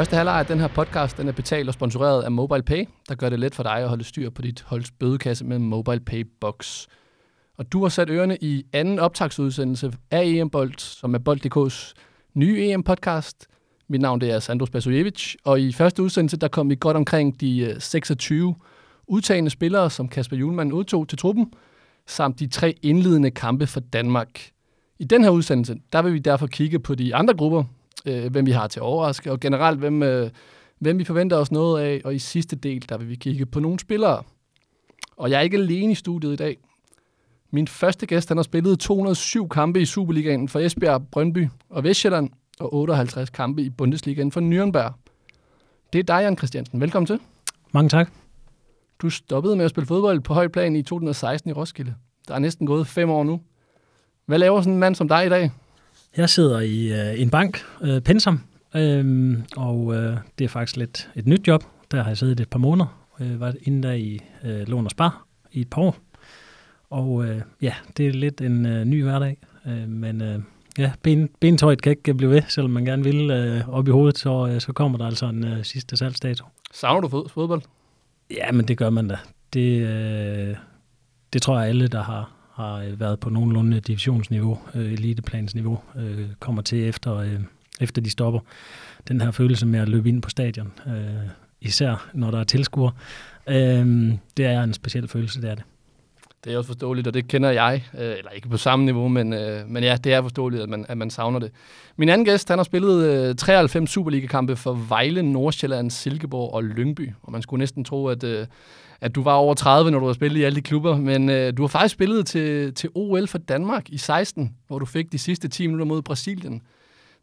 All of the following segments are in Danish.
Første halvleg af den her podcast den er betalt og sponsoreret af MobilePay, der gør det let for dig at holde styr på dit holds bødekasse med MobilePay Box. Og du har sat ørerne i anden optagsudsendelse af EM-bold, som er Bold.dk's nye EM-podcast. Mit navn det er Sandro Spasojevic, og i første udsendelse der kom vi godt omkring de øh, 26 udtagende spillere, som Kasper Julemand udtog til truppen, samt de tre indledende kampe for Danmark. I den her udsendelse, der vil vi derfor kigge på de andre grupper, øh, hvem vi har til at overraske, og generelt, hvem, øh, hvem vi forventer os noget af. Og i sidste del, der vil vi kigge på nogle spillere. Og jeg er ikke alene i studiet i dag. Min første gæst, han har spillet 207 kampe i Superligaen for Esbjerg, Brøndby og Vestjylland, og 58 kampe i Bundesligaen for Nürnberg. Det er dig, Jan Christiansen. Velkommen til. Mange tak. Du stoppede med at spille fodbold på højt plan i 2016 i Roskilde. Der er næsten gået fem år nu. Hvad laver sådan en mand som dig i dag? Jeg sidder i øh, en bank, øh, Pensum, øh, og øh, det er faktisk lidt et nyt job. Der har jeg siddet et par måneder. Øh, var inde der i øh, Lån og Spar i et par år. Og øh, ja, det er lidt en øh, ny hverdag, øh, men øh, ja, ben, bentøjet kan ikke blive ved, selvom man gerne vil øh, op i hovedet, så, øh, så kommer der altså en øh, sidste salgsdato. Savner du fodbold? Ja, men det gør man da. Det, øh, det tror jeg alle, der har, har øh, været på nogenlunde divisionsniveau, øh, eliteplansniveau, øh, kommer til efter, øh, efter de stopper. Den her følelse med at løbe ind på stadion, øh, især når der er tilskuere, øh, det er en speciel følelse, det er det. Det er også forståeligt, og det kender jeg, øh, eller ikke på samme niveau, men, øh, men ja, det er forståeligt, at man, at man savner det. Min anden gæst, han har spillet øh, 93 Superliga-kampe for Vejle, Nordsjælland, Silkeborg og Lyngby, og man skulle næsten tro, at, øh, at du var over 30, når du har spillet i alle de klubber, men øh, du har faktisk spillet til, til OL for Danmark i 16, hvor du fik de sidste 10 minutter mod Brasilien.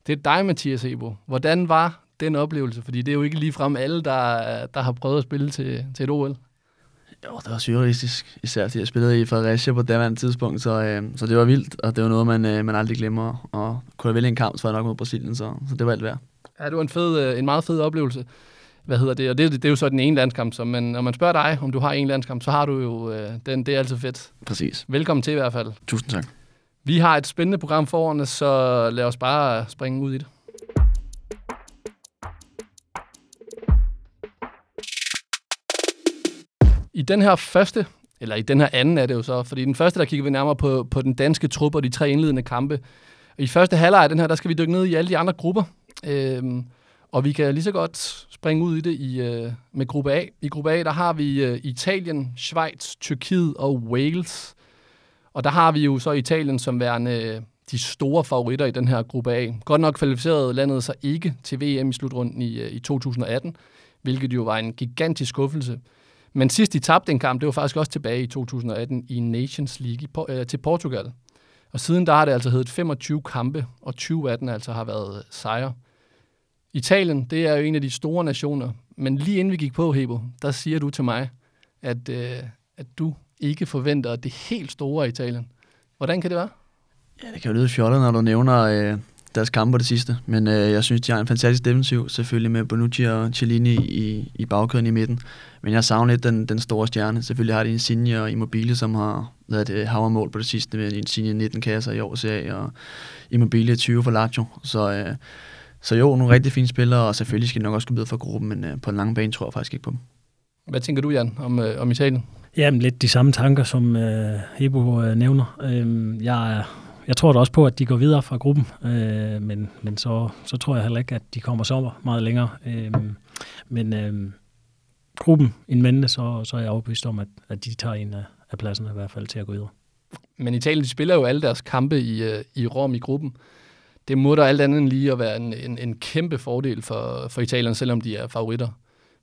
Det er dig, Mathias Ebo. Hvordan var den oplevelse? Fordi det er jo ikke lige frem alle, der, der har prøvet at spille til, til et OL. Jo, det var surrealistisk, især fordi jeg spillede i Fredericia på det tidspunkt, så, øh, så det var vildt, og det var noget, man, øh, man aldrig glemmer. Og kunne jeg vælge en kamp, så var jeg nok mod Brasilien, så, så det var alt værd. Ja, det var en, fed, øh, en meget fed oplevelse. Hvad hedder det? Og det, det, det er jo så den ene landskamp, så man, når man spørger dig, om du har en landskamp, så har du jo øh, den. Det er altid fedt. Præcis. Velkommen til i hvert fald. Tusind tak. Vi har et spændende program foran os, så lad os bare springe ud i det. I den her første, eller i den her anden er det jo så, fordi den første, der kigger vi nærmere på, på den danske trup og de tre indledende kampe. I første halvleg af den her, der skal vi dykke ned i alle de andre grupper. Øhm, og vi kan lige så godt springe ud i det i, øh, med gruppe A. I gruppe A, der har vi øh, Italien, Schweiz, Tyrkiet og Wales. Og der har vi jo så Italien som værende øh, de store favoritter i den her gruppe A. Godt nok kvalificerede landet sig ikke til VM i slutrunden i, øh, i 2018, hvilket jo var en gigantisk skuffelse. Men sidst de tabte en kamp, det var faktisk også tilbage i 2018 i Nations League i, øh, til Portugal. Og siden der har det altså heddet 25 kampe, og 20 af den altså har været sejre. Italien, det er jo en af de store nationer, men lige inden vi gik på, Hebo, der siger du til mig, at, øh, at du ikke forventer det helt store Italien. Hvordan kan det være? Ja, det kan jo lyde fjollet, når du nævner øh, deres kampe på det sidste, men øh, jeg synes, de har en fantastisk defensiv, selvfølgelig med Bonucci og Cellini i, i bagkæden i midten. Men jeg savner lidt den, den store stjerne. Selvfølgelig har de Insigne og Immobile, som har lavet et øh, havermål på det sidste med Insigne 19 kasser i år og Immobile 20 for Lazio. Så, øh, så jo, nogle rigtig fine spillere, og selvfølgelig skal de nok også gå videre for gruppen, men øh, på en lang bane tror jeg faktisk ikke på dem. Hvad tænker du, Jan, om, øh, om Italien? Jamen, lidt de samme tanker, som øh, Hebo øh, nævner. Øh, jeg, jeg tror da også på, at de går videre fra gruppen, øh, men, men så, så tror jeg heller ikke, at de kommer så meget længere. Øh, men øh, gruppen in mente, så, så er jeg overbevist om, at, at de tager en af, af pladserne i hvert fald til at gå videre. Men Italien de spiller jo alle deres kampe i, øh, i Rom i gruppen. Det må der alt andet end lige at være en, en, en kæmpe fordel for, for Italien, selvom de er favoritter.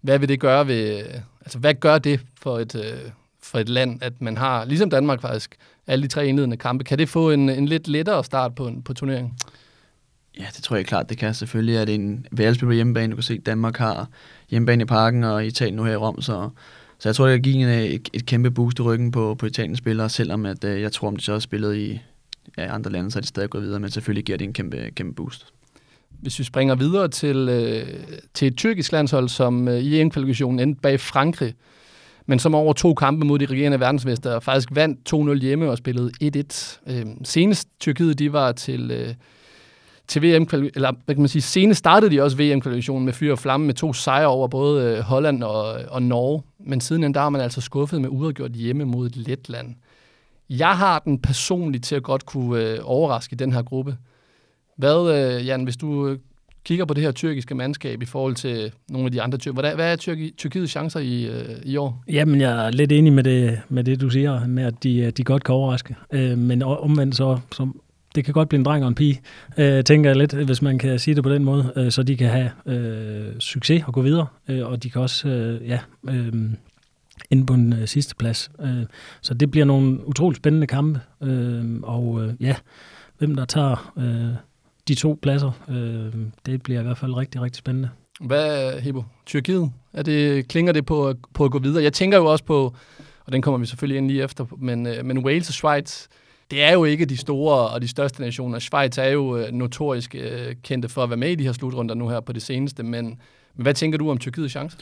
Hvad vil det gøre ved, altså hvad gør det for et, øh, for et land, at man har, ligesom Danmark faktisk, alle de tre indledende kampe. Kan det få en, en lidt lettere start på, på turneringen? Ja, det tror jeg klart, det kan. Selvfølgelig er det en værelsespil på hjemmebane. Du kan se, at Danmark har hjemmebane i parken, og Italien nu her i Rom, så, så jeg tror, det kan give en, øh, et, et kæmpe boost i ryggen på, på Italiens spillere, selvom at, øh, jeg tror, om de så har spillet i ja, andre lande, så er de stadig gået videre, men selvfølgelig giver det en kæmpe, kæmpe boost. Hvis vi springer videre til, øh, til et tyrkisk landshold, som øh, i EM-kvalifikationen endte bag Frankrig, men som over to kampe mod de regerende verdensmester faktisk vandt 2-0 hjemme og spillede 1-1. Øh, senest Tyrkiet de var til, øh, til VM, eller hvad kan man sige, senest startede de også VM-kvalifikationen med fyr og flamme med to sejre over både øh, Holland og, og Norge, men siden der har man altså skuffet med uafgjort hjemme mod Letland. Jeg har den personligt til at godt kunne øh, overraske den her gruppe. Hvad, øh, Jan, hvis du øh, kigger på det her tyrkiske mandskab i forhold til nogle af de andre tyrker, hvad, hvad er Tyrki, Tyrkiets chancer i, øh, i år? Jamen, jeg er lidt enig med det, med det du siger, med at de, øh, de godt kan overraske. Øh, men omvendt så, så det kan godt blive en dreng og en pige, øh, tænker jeg lidt, hvis man kan sige det på den måde, øh, så de kan have øh, succes og gå videre, øh, og de kan også, øh, ja, øh, inde på en øh, sidste plads. Øh, så det bliver nogle utroligt spændende kampe, øh, og øh, ja, hvem der tager øh, de to pladser, øh, det bliver i hvert fald rigtig, rigtig spændende. Hvad, Hebo? Tyrkiet? Er det, klinger det på, på at gå videre? Jeg tænker jo også på, og den kommer vi selvfølgelig ind lige efter, men, øh, men Wales og Schweiz, det er jo ikke de store og de største nationer. Schweiz er jo øh, notorisk øh, kendte for at være med i de her slutrunder nu her på det seneste, men, men hvad tænker du om Tyrkiets chance?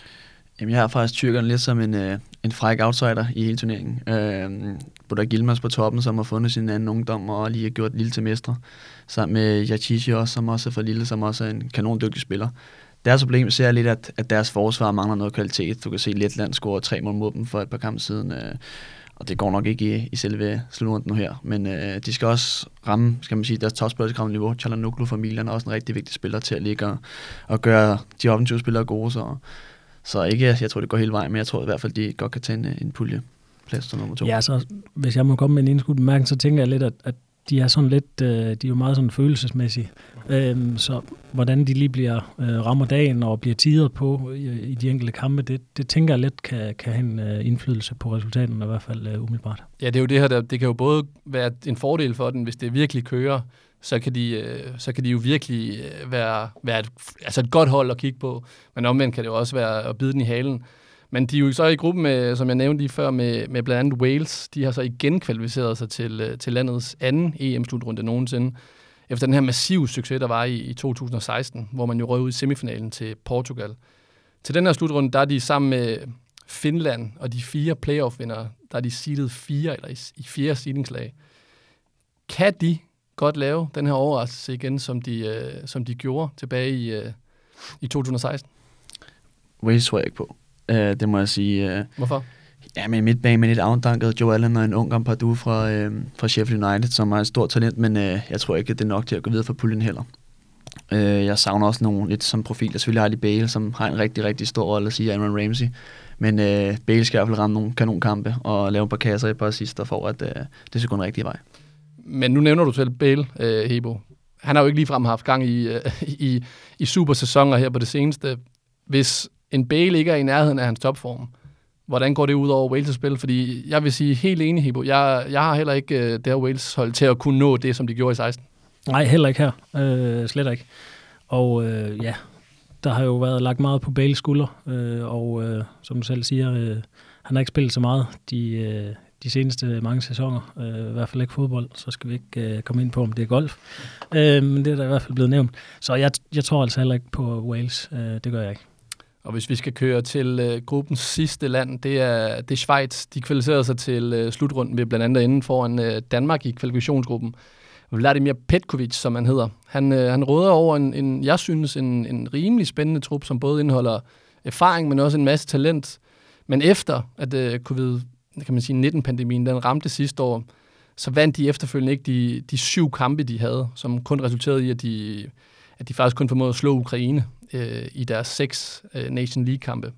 Jamen, jeg har faktisk tyrkerne lidt som en, øh, en fræk outsider i hele turneringen. Øh, Budak Gilmas på toppen, som har fundet sin anden ungdom og lige har gjort Lille til mestre. Sammen med Yachichi også, som også er for Lille, som også er en kanondygtig spiller. Deres problem ser jeg lidt, at, at deres forsvar mangler noget kvalitet. Du kan se, at Letland scorede tre mål mod dem for et par kampe siden. Øh, og det går nok ikke i, i selve slutrunden nu her. Men øh, de skal også ramme, skal man sige, deres topspiller niveau. Chalanoglu fra Milan er også en rigtig vigtig spiller til at ligge og, og gøre de offensive spillere gode. Så, så ikke, jeg tror, det går hele vejen, men jeg tror i hvert fald, de godt kan tage en, en pulje plads til nummer to. Ja, så hvis jeg må komme med en indskudt bemærkning, så tænker jeg lidt, at, at de er sådan lidt, øh, de er jo meget sådan følelsesmæssige. Øhm, så hvordan de lige bliver øh, rammer dagen og bliver tidet på i, i de enkelte kampe, det, det tænker jeg lidt kan, kan have en øh, indflydelse på resultaterne, i hvert fald øh, umiddelbart. Ja, det er jo det her, der, det kan jo både være en fordel for den, hvis det virkelig kører, så kan de, øh, så kan de jo virkelig øh, være, være et, altså et godt hold at kigge på, men omvendt kan det jo også være at bide den i halen. Men de er jo så i gruppen, med, som jeg nævnte lige før, med, med blandt andet Wales. De har så igen kvalificeret sig til, øh, til landets anden EM-slutrunde nogensinde. Efter den her massive succes, der var i, i 2016, hvor man jo røg ud i semifinalen til Portugal. Til den her slutrunde, der er de sammen med Finland og de fire playoff-vindere, der er de seedet fire, eller i, i fire seedingslag. Kan de godt lave den her overraskelse igen, som de, øh, som de gjorde tilbage i, øh, i 2016? Wales tror jeg ikke på. Uh, det må jeg sige. Uh, Hvorfor? Ja, men midtbane med lidt afdanket Joe Allen og en ung Ampadu fra, uh, fra Sheffield United, som er et stort talent, men uh, jeg tror ikke, at det er nok til at gå videre for puljen heller. Uh, jeg savner også nogle lidt som profil. Jeg selvfølgelig Ali Bale, som har en rigtig, rigtig stor rolle at sige, Aaron Ramsey. Men uh, Bale skal i hvert fald ramme nogle kanonkampe og lave et par kasser i et par sidste for, at uh, det skal gå den rigtige vej. Men nu nævner du selv Bale, øh, Hebo. Han har jo ikke ligefrem haft gang i, øh, i, i supersæsoner her på det seneste. Hvis en Bale ikke er i nærheden af hans topform, hvordan går det ud over Wales' spil? Fordi jeg vil sige helt enig, Hebo. Jeg, jeg har heller ikke øh, det her Wales hold til at kunne nå det, som de gjorde i 16. Nej, heller ikke her. Øh, slet ikke. Og øh, ja, der har jo været lagt meget på Bales skulder, øh, og øh, som du selv siger, øh, han har ikke spillet så meget de, øh, de seneste øh, mange sæsoner, øh, i hvert fald ikke fodbold, så skal vi ikke øh, komme ind på, om det er golf. Øh, men det er der i hvert fald blevet nævnt. Så jeg, jeg tror altså heller ikke på Wales, øh, det gør jeg ikke. Og hvis vi skal køre til øh, gruppens sidste land, det er, det er Schweiz. De kvalificerede sig til øh, slutrunden ved blandt andet inden foran øh, Danmark i kvalifikationsgruppen. Vladimir Petkovic, som han hedder. Han, øh, han råder over en, en, jeg synes, en, en rimelig spændende trup, som både indeholder erfaring, men også en masse talent. Men efter at øh, covid kan man sige, 19-pandemien, den ramte sidste år, så vandt de efterfølgende ikke de, de syv kampe, de havde, som kun resulterede i, at de, at de faktisk kun formåede at slå Ukraine øh, i deres seks øh, Nation League-kampe.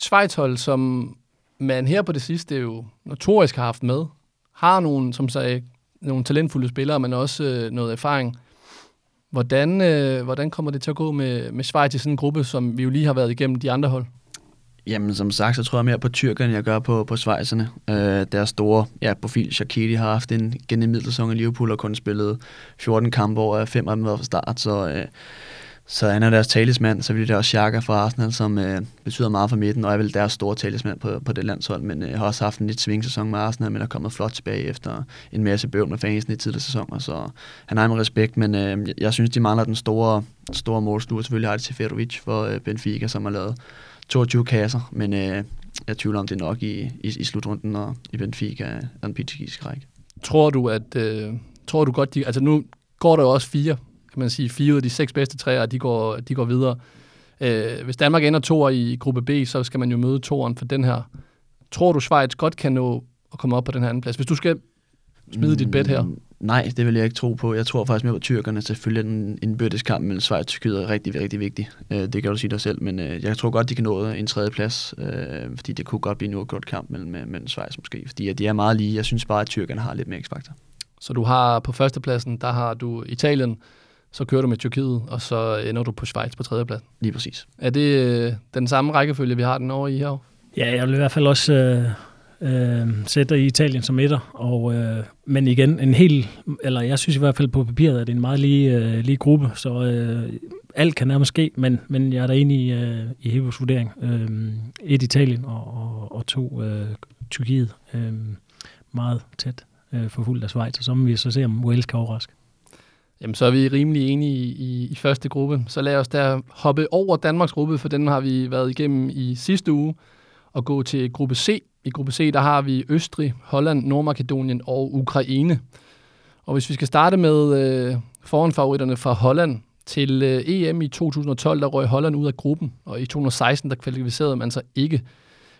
Schweizhold, Schweiz-hold, som man her på det sidste jo notorisk har haft med, har nogle, som sagde, nogle talentfulde spillere, men også øh, noget erfaring. Hvordan, øh, hvordan kommer det til at gå med, med Schweiz i sådan en gruppe, som vi jo lige har været igennem de andre hold? Jamen, som sagt, så tror jeg mere på tyrkerne, end jeg gør på, på svejserne. Øh, deres store ja, profil, Shaqiri, har haft en gennem sæson i Liverpool og kun spillet 14 kampe over, øh, fem af dem var fra start, så, øh, så han er deres talismand. Så vil det også Xhaka fra Arsenal, som øh, betyder meget for midten, og er vel deres store talismand på, på det landshold, men øh, har også haft en lidt svingsæson med Arsenal, men er kommet flot tilbage efter en masse bøvl med fansen i tidligere sæsoner, så han har med respekt, men øh, jeg synes, de mangler den store, store målstue. Selvfølgelig har til Ferovic for øh, Benfica, som har lavet 22 kasser, men øh, jeg tvivler om det nok i, i, i slutrunden og i Benfica er den portugisiske række. Tror du, at øh, tror du godt, de, altså nu går der jo også fire, kan man sige. Fire ud af de seks bedste træer, de går, de går videre. Øh, hvis Danmark ender toer i gruppe B, så skal man jo møde toeren for den her. Tror du, Schweiz godt kan nå at komme op på den her anden plads? Hvis du skal smide dit bet her. Nej, det vil jeg ikke tro på. Jeg tror faktisk mere på tyrkerne. Selvfølgelig er den indbyrdeskamp mellem Schweiz og Tyrkiet er rigtig, rigtig vigtig. Øh, det kan du sige dig selv, men øh, jeg tror godt, de kan nå en tredje plads, øh, fordi det kunne godt blive en uafgjort kamp mellem, mellem Schweiz måske, fordi de er meget lige. Jeg synes bare, at tyrkerne har lidt mere x-faktor. Så du har på førstepladsen, der har du Italien, så kører du med Tyrkiet, og så ender du på Schweiz på tredjepladsen. Lige præcis. Er det den samme rækkefølge, vi har den over i her? Ja, jeg vil i hvert fald også øh, øh, sætter i Italien som etter. Og, øh, men igen, en helt, eller jeg synes i hvert fald på papiret, at det er en meget lige, øh, lige gruppe, så øh, alt kan nærmest ske, men, men jeg er da enig i, øh, i Hebos vurdering. Øh, et Italien og, og, og to øh, Tyrkiet. Øh, meget tæt øh, forfulgt af Schweiz, og så må vi så se, om Wales kan overraske. Jamen, så er vi rimelig enige i, i, i første gruppe. Så lad os der hoppe over Danmarks gruppe, for den har vi været igennem i sidste uge, og gå til gruppe C, i gruppe C, der har vi Østrig, Holland, Nordmakedonien og Ukraine. Og hvis vi skal starte med øh, foranfavoritterne fra Holland, til øh, EM i 2012, der røg Holland ud af gruppen, og i 2016, der kvalificerede man sig ikke,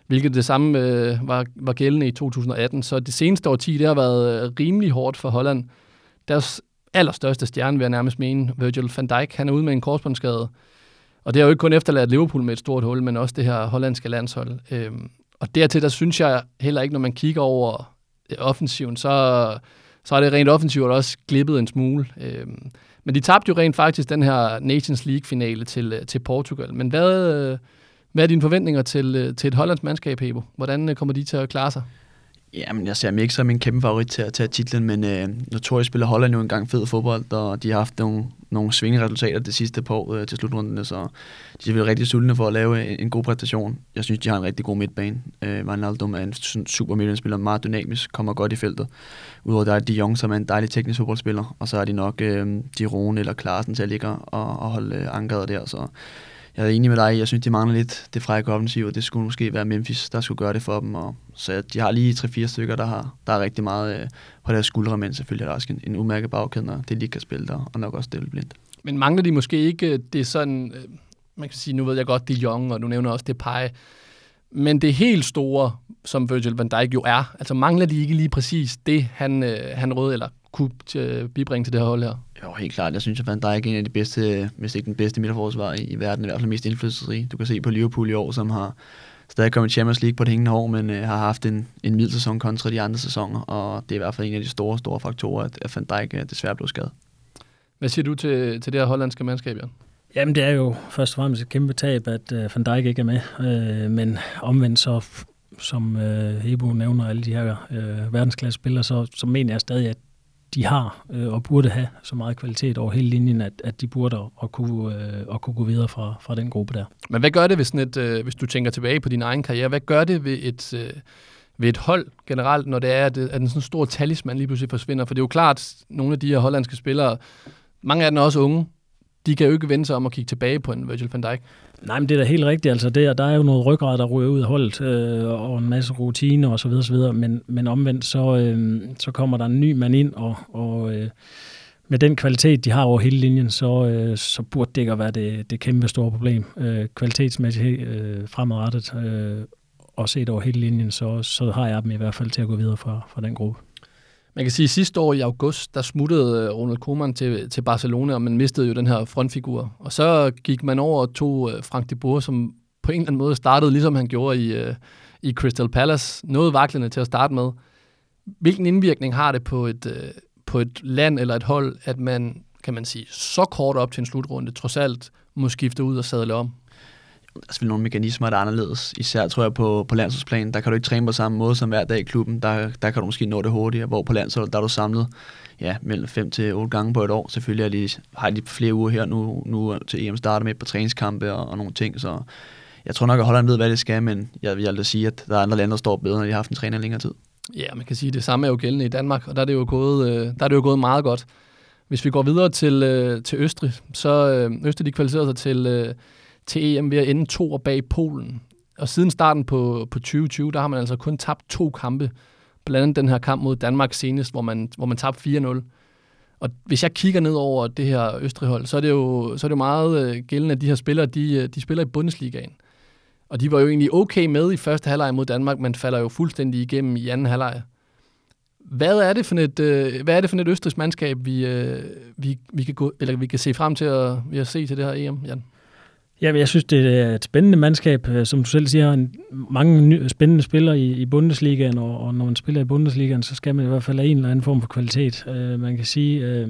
hvilket det samme øh, var, var gældende i 2018. Så det seneste årti, det har været øh, rimelig hårdt for Holland. Deres allerstørste stjerne, vil jeg nærmest mene, Virgil van Dijk, han er ude med en korsbåndsskade. Og det har jo ikke kun efterladt Liverpool med et stort hul, men også det her hollandske landshold. Øhm, og dertil, der synes jeg heller ikke, når man kigger over øh, offensiven, så, så er det rent offensivt også glippet en smule. Øhm, men de tabte jo rent faktisk den her Nations League-finale til, øh, til Portugal. Men hvad, øh, hvad er dine forventninger til, til et hollandsk mandskab, Hebo? Hvordan kommer de til at klare sig? Jamen, jeg ser mig ikke som en kæmpe favorit til at tage titlen, men øh, Notorious spiller Holland jo engang fed fodbold, og de har haft nogle, nogle svingende resultater det sidste par år øh, til slutrundene, så de er rigtig sultne for at lave en, en god præstation. Jeg synes, de har en rigtig god midtbane. Øh, Wijnaldum er en super midtbanespiller, meget dynamisk, kommer godt i feltet. Udover der er De Jong, som er en dejlig teknisk fodboldspiller, og så er de nok øh, de Rune eller Klarsen til at ligge og, og holde øh, ankeret der, så jeg er enig med dig. Jeg synes, de mangler lidt det frække offensiv, og det skulle måske være Memphis, der skulle gøre det for dem. Og, så de har lige 3-4 stykker, der har der er rigtig meget øh, på deres skuldre, men selvfølgelig er der også en, en umærket bagkæde, når det lige kan spille der, og nok også det blindt. Men mangler de måske ikke øh, det sådan, øh, man kan sige, nu ved jeg godt, det er Young, og du nævner også det pege, men det helt store, som Virgil van Dijk jo er, altså mangler de ikke lige præcis det, han, øh, han rød eller kunne øh, bibringe til det her hold her? Jo, helt klart. Jeg synes, at Van Dijk er en af de bedste, hvis ikke den bedste midterforsvar i, i verden, i hvert fald mest indflydelsesrig. Du kan se på Liverpool i år, som har stadig kommet i Champions League på det hængende hår, men øh, har haft en, en mild sæson kontra de andre sæsoner, og det er i hvert fald en af de store, store faktorer, at, at Van Dijk er desværre blev skadet. Hvad siger du til, til det her hollandske mandskab, Jan? Jamen, det er jo først og fremmest et kæmpe tab, at uh, Van Dijk ikke er med. Uh, men omvendt så, som uh, Hebo nævner, alle de her uh, verdensklasse spillere, så, så mener jeg stadig, at de har øh, og burde have så meget kvalitet over hele linjen, at, at de burde og kunne, øh, at kunne gå videre fra, fra den gruppe der. Men hvad gør det, hvis, et, øh, hvis du tænker tilbage på din egen karriere? Hvad gør det ved et, øh, ved et hold generelt, når det er, at, at en sådan stor talisman lige pludselig forsvinder? For det er jo klart, nogle af de her hollandske spillere, mange af dem er også unge, de kan jo ikke vende sig om at kigge tilbage på en Virgil van Dijk. Nej, men det er da helt rigtigt. Altså, det, der er jo noget ryggrad, der ryger ud af holdet, øh, og en masse rutiner og så videre, så videre. Men, men omvendt, så, øh, så kommer der en ny mand ind, og, og øh, med den kvalitet, de har over hele linjen, så, øh, så burde det ikke være det, det kæmpe store problem. Øh, kvalitetsmæssigt øh, fremadrettet, øh, og set over hele linjen, så, så har jeg dem i hvert fald til at gå videre fra, fra den gruppe. Man kan sige, at sidste år i august, der smuttede øh, Ronald Koeman til, til Barcelona, og man mistede jo den her frontfigur. Og så gik man over og tog øh, Frank de Boer, som på en eller anden måde startede, ligesom han gjorde i, øh, i Crystal Palace. Noget vaklende til at starte med. Hvilken indvirkning har det på et, på et land eller et hold, at man, kan man sige, så kort op til en slutrunde, trods alt må skifte ud og sadle om? Der er selvfølgelig nogle mekanismer, der er anderledes. Især tror jeg på, på landsholdsplan, der kan du ikke træne på samme måde som hver dag i klubben. Der, der kan du måske nå det hurtigere, hvor på landsholdet, der er du samlet ja, mellem 5 til 8 gange på et år. Selvfølgelig er de, har de flere uger her nu, nu til EM starter med på træningskampe og, og nogle ting, så jeg tror nok, at Holland ved, hvad det skal, men jeg vil aldrig sige, at der er andre lande, der står bedre, når de har haft en træner længere tid. Ja, man kan sige, at det samme er jo gældende i Danmark, og der er det jo gået, øh, der er det jo gået meget godt. Hvis vi går videre til, øh, til Østrig, så øh, Østrig de kvalificerede sig til, til EM ved at ende to og bag Polen. Og siden starten på, på 2020, der har man altså kun tabt to kampe. Blandt andet den her kamp mod Danmark senest, hvor man, hvor man tabte 4-0. Og hvis jeg kigger ned over det her Østrighold, så er det jo, så er det jo meget øh, gældende, at de her spillere, de, øh, de spiller i Bundesligaen. Og de var jo egentlig okay med i første halvleg mod Danmark, men falder jo fuldstændig igennem i anden halvleg. Hvad er det for et, øh, hvad er det for et østrigs mandskab, vi, vi, vi, kan gå, eller vi kan se frem til at, at se til det her EM, Jan? Ja, jeg synes, det er et spændende mandskab. Øh, som du selv siger, en, mange spændende spillere i, i Bundesligaen, og, og når man spiller i Bundesligaen, så skal man i hvert fald have en eller anden form for kvalitet. Øh, man kan sige, øh,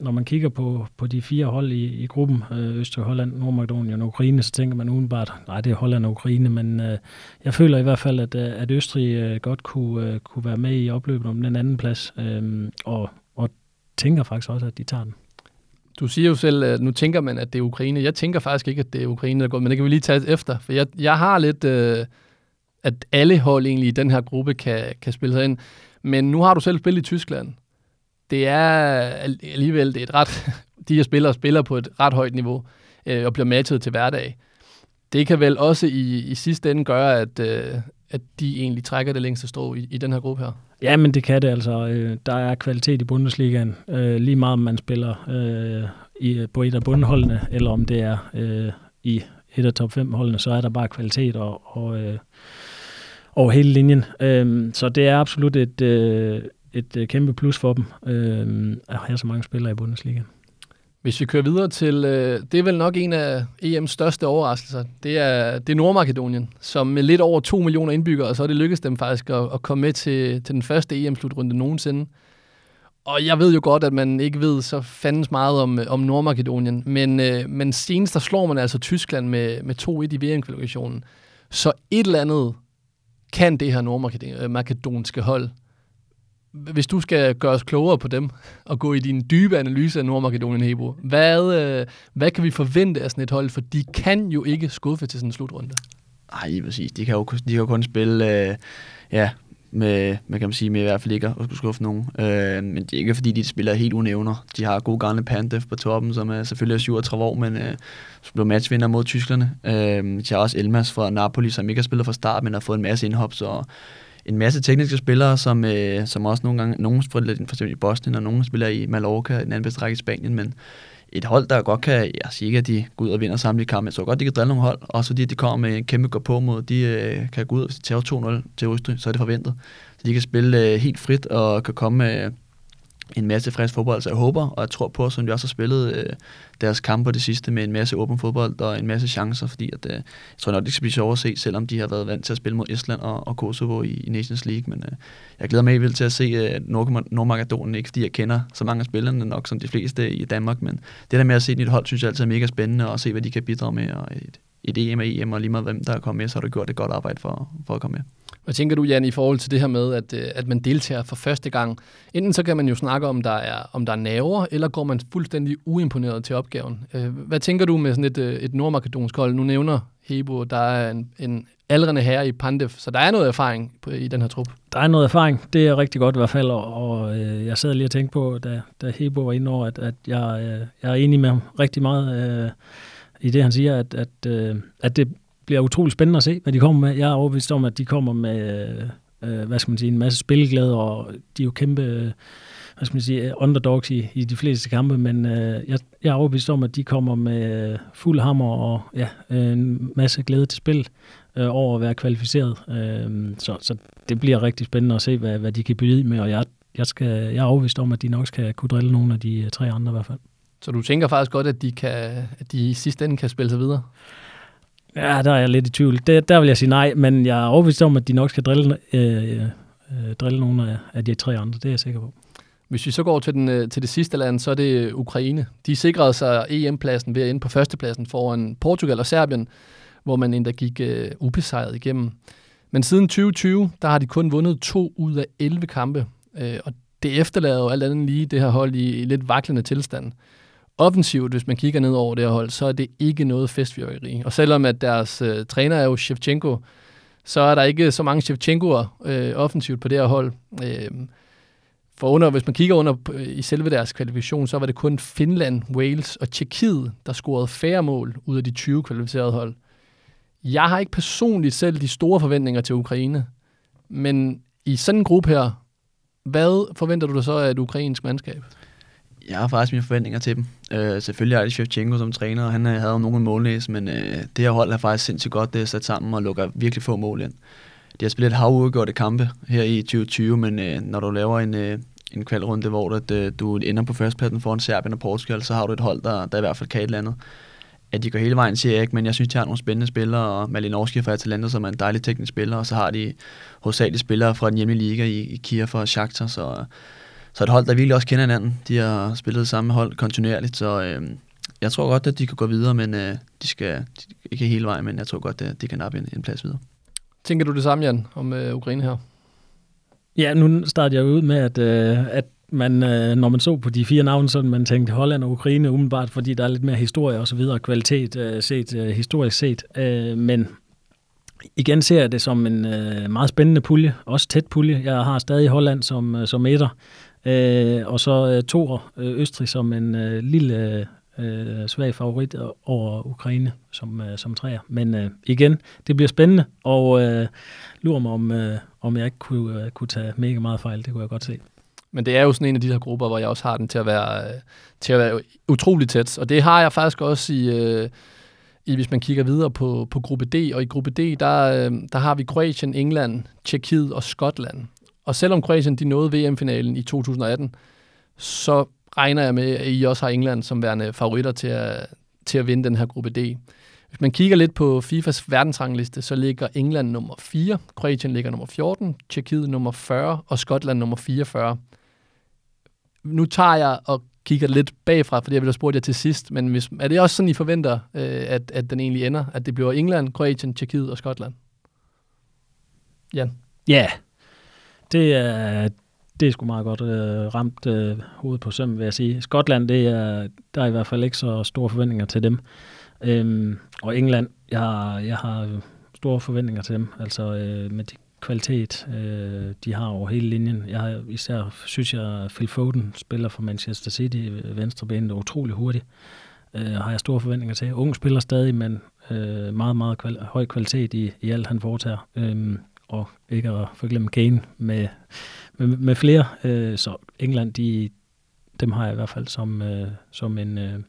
når man kigger på, på de fire hold i, i gruppen, øh, Østrig, Holland, Nordmakedonien og Ukraine, så tænker man udenbart, nej, det er Holland og Ukraine, men øh, jeg føler i hvert fald, at, at Østrig øh, godt kunne, øh, kunne være med i opløbet om den anden plads, øh, og, og tænker faktisk også, at de tager den. Du siger jo selv, at nu tænker man, at det er Ukraine. Jeg tænker faktisk ikke, at det er Ukraine, der går, men det kan vi lige tage efter. For jeg, jeg har lidt, øh, at alle hold egentlig i den her gruppe kan, kan spille sig ind. Men nu har du selv spillet i Tyskland. Det er alligevel det er et ret... De her spillere spiller på et ret højt niveau øh, og bliver matchet til hverdag. Det kan vel også i, i sidste ende gøre, at, øh, at de egentlig trækker det længste strå i, i den her gruppe her. Ja, men det kan det altså. Øh, der er kvalitet i Bundesligaen. Øh, lige meget om man spiller øh, i, på et af bundholdene, eller om det er øh, i et af top 5 holdene, så er der bare kvalitet og, og, øh, over hele linjen. Øh, så det er absolut et, øh, et øh, kæmpe plus for dem øh, at have så mange spillere i Bundesligaen. Hvis vi kører videre til, øh, det er vel nok en af EM's største overraskelser, det er, det er Nordmakedonien, som med lidt over 2 millioner indbyggere, så er det lykkedes dem faktisk at, at komme med til, til den første EM-slutrunde nogensinde. Og jeg ved jo godt, at man ikke ved så fandens meget om, øh, om Nordmakedonien, men, øh, men senest der slår man altså Tyskland med, med 2-1 i VM-kvalifikationen. Så et eller andet kan det her nordmakedonske øh, hold hvis du skal gøre os klogere på dem, og gå i din dybe analyse af Nordmakedonien Hebo, hvad, øh, hvad kan vi forvente af sådan et hold? For de kan jo ikke skuffe til sådan en slutrunde. Nej, præcis. De kan jo, de kan jo kun spille øh, ja, med, med, kan man sige, med i hvert fald ikke at skulle skuffe nogen. Øh, men det er ikke, fordi de spiller helt unævner. De har gode gamle Pandev på toppen, som er selvfølgelig er 37 år, men øh, som blev matchvinder mod Tyskerne. Øh, de har også Elmas fra Napoli, som ikke har spillet fra start, men har fået en masse indhop, så en masse tekniske spillere, som, øh, som også nogle gange, nogle spiller for eksempel i Bosnien, og nogle spiller i Mallorca, den anden bedste række i Spanien, men et hold, der godt kan, jeg siger ikke, at de går ud og vinder samtlige kampe, jeg tror godt, de kan drille nogle hold, også fordi de kommer med en kæmpe gå på mod, de øh, kan gå ud, og tage 2-0 til Østrig, så er det forventet. Så de kan spille øh, helt frit og kan komme med, en masse frisk fodbold. Så jeg håber, og jeg tror på, som de også har spillet øh, deres kampe det sidste med en masse åben fodbold og en masse chancer, fordi at, øh, jeg tror nok, det skal blive sjovt at se, selvom de har været vant til at spille mod Estland og, og Kosovo i, i Nations League. Men øh, jeg glæder mig helt til at se øh, Nordmakedonien, ikke fordi jeg kender så mange af spillerne nok som de fleste i Danmark, men det der med at se et hold, synes jeg altid er mega spændende, og se, hvad de kan bidrage med, og et, et EM og EM, og lige meget hvem der er kommet med, så har du gjort et godt arbejde for, for at komme med. Hvad tænker du, Jan, i forhold til det her med, at, øh, at man deltager for første gang? Enten så kan man jo snakke om, der er, om der er naver, eller går man fuldstændig uimponeret til opgaven. Øh, hvad tænker du med sådan et, øh, et nordmakedonsk hold? Nu nævner Hebo, der er en, en aldrende herre i Pandev, så der er noget erfaring på, i den her trup. Der er noget erfaring, det er rigtig godt i hvert fald, og, og øh, jeg sad lige og tænkte på, da, da Hebo var inde over, at, at jeg, øh, jeg er enig med ham rigtig meget øh, i det, han siger, at, at, øh, at det bliver utrolig spændende at se, hvad de kommer med. Jeg er overbevist om, at de kommer med øh, øh hvad skal man sige, en masse spilglæde, og de er jo kæmpe hvad skal man sige, underdogs i, i de fleste kampe, men øh, jeg, jeg er overbevist om, at de kommer med fuld hammer og ja, en masse glæde til spil øh, over at være kvalificeret. Øh, så, så det bliver rigtig spændende at se, hvad, hvad de kan byde med, og jeg, jeg, skal, jeg er overbevist om, at de nok skal kunne drille nogle af de tre andre i hvert fald. Så du tænker faktisk godt, at de, kan, at de i sidste ende kan spille sig videre? Ja, der er jeg lidt i tvivl. Det, der vil jeg sige nej, men jeg er overbevist om, at de nok skal drille, øh, øh, drille nogle af, af de tre andre. Det er jeg sikker på. Hvis vi så går til, den, øh, til det sidste land, så er det øh, Ukraine. De sikrede sig EM-pladsen ved at ende på førstepladsen foran Portugal og Serbien, hvor man endda gik øh, ubesejret igennem. Men siden 2020, der har de kun vundet to ud af 11 kampe, øh, og det efterlader jo alt andet lige det her hold i, i lidt vaklende tilstand offensivt, hvis man kigger ned over det her hold, så er det ikke noget festfyrkeri. Og selvom at deres øh, træner er jo Shevchenko, så er der ikke så mange Shevchenkoer øh, offensivt på det her hold. Øh, for under, hvis man kigger under øh, i selve deres kvalifikation, så var det kun Finland, Wales og Tjekkiet, der scorede færre mål ud af de 20 kvalificerede hold. Jeg har ikke personligt selv de store forventninger til Ukraine, men i sådan en gruppe her, hvad forventer du dig så af et ukrainsk mandskab? Jeg har faktisk mine forventninger til dem. Øh, selvfølgelig er det Shevchenko som træner, og han øh, havde jo nogle målnæs, men øh, det her hold er faktisk sindssygt godt det er sat sammen og lukker virkelig få mål ind. De har spillet et hav kampe her i 2020, men øh, når du laver en, øh, en kvalrunde, hvor du, at, øh, du ender på førstepladsen foran Serbien og Portugal, så har du et hold, der, der i hvert fald kan et eller andet. At de går hele vejen, siger jeg ikke, men jeg synes, de har nogle spændende spillere, og Malinowski fra Atalanta, som er en dejlig teknisk spiller, og så har de hovedsageligt spillere fra den hjemlige liga i, i Kiev og Shakhtar, så, så et hold, der virkelig også kender hinanden. De har spillet samme hold kontinuerligt, så øh, jeg tror godt, at de kan gå videre, men øh, de skal de, ikke hele vejen, men jeg tror godt, at de kan nappe en, en plads videre. Tænker du det samme, Jan, om øh, Ukraine her? Ja, nu startede jeg ud med, at, øh, at man, øh, når man så på de fire navne, så man tænkte Holland og Ukraine umiddelbart, fordi der er lidt mere historie og så videre, kvalitet øh, set, øh, historisk set. Øh, men igen ser jeg det som en øh, meget spændende pulje, også tæt pulje. Jeg har stadig Holland som, øh, som etter, øh, og så øh, Thor øh, Østrig som en øh, lille øh, øh svag favorit over Ukraine som, øh, som træer. Men øh, igen, det bliver spændende, og øh, lurer mig, om, øh, om jeg ikke kunne, øh, kunne tage mega meget fejl. Det kunne jeg godt se. Men det er jo sådan en af de her grupper, hvor jeg også har den til at være, øh, til at være utrolig tæt. Og det har jeg faktisk også i, øh, i hvis man kigger videre på, på gruppe D. Og i gruppe D, der, øh, der har vi Kroatien, England, Tjekkiet og Skotland. Og selvom Kroatien de nåede VM-finalen i 2018, så regner jeg med, at I også har England som værende favoritter til at, til at vinde den her gruppe D. Hvis man kigger lidt på FIFAs verdensrangliste, så ligger England nummer 4, Kroatien ligger nummer 14, Tjekkiet nummer 40 og Skotland nummer 44. Nu tager jeg og kigger lidt bagfra, fordi jeg ville have spurgt jer til sidst, men hvis, er det også sådan, I forventer, øh, at, at den egentlig ender? At det bliver England, Kroatien, Tjekkiet og Skotland? Jan? Ja, yeah. det er, det er sgu meget godt øh, ramt øh, hovedet på søm, vil jeg sige. Skotland, det er, der er i hvert fald ikke så store forventninger til dem. Øhm, og England, jeg har, jeg har store forventninger til dem, altså øh, med de kvalitet, øh, de har over hele linjen. Jeg har især, synes jeg, Phil Foden spiller for Manchester City, øh, venstre ben, er utrolig hurtigt. Øh, har jeg store forventninger til. Ung spiller stadig, men øh, meget, meget kval- høj kvalitet i, i alt, han foretager. Øh, og ikke at forglemme Kane med, med, med flere. Øh, så England, de, dem har jeg i hvert fald som, øh, som en øh,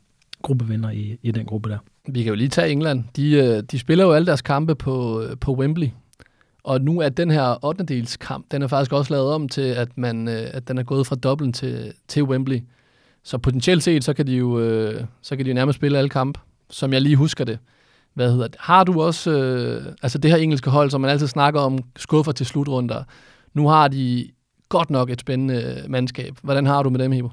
gruppevinder i, i den gruppe der. Vi kan jo lige tage England. De, øh, de spiller jo alle deres kampe på, øh, på Wembley. Og nu er den her 8. kamp, den er faktisk også lavet om til, at, man, øh, at den er gået fra Dublin til, til Wembley. Så potentielt set, så kan de jo, så kan de jo nærmest spille alle kampe, som jeg lige husker det. Hvad hedder det? Har du også, øh, altså det her engelske hold, som man altid snakker om, skuffer til slutrunder. Nu har de godt nok et spændende mandskab. Hvordan har du med dem, Hebo?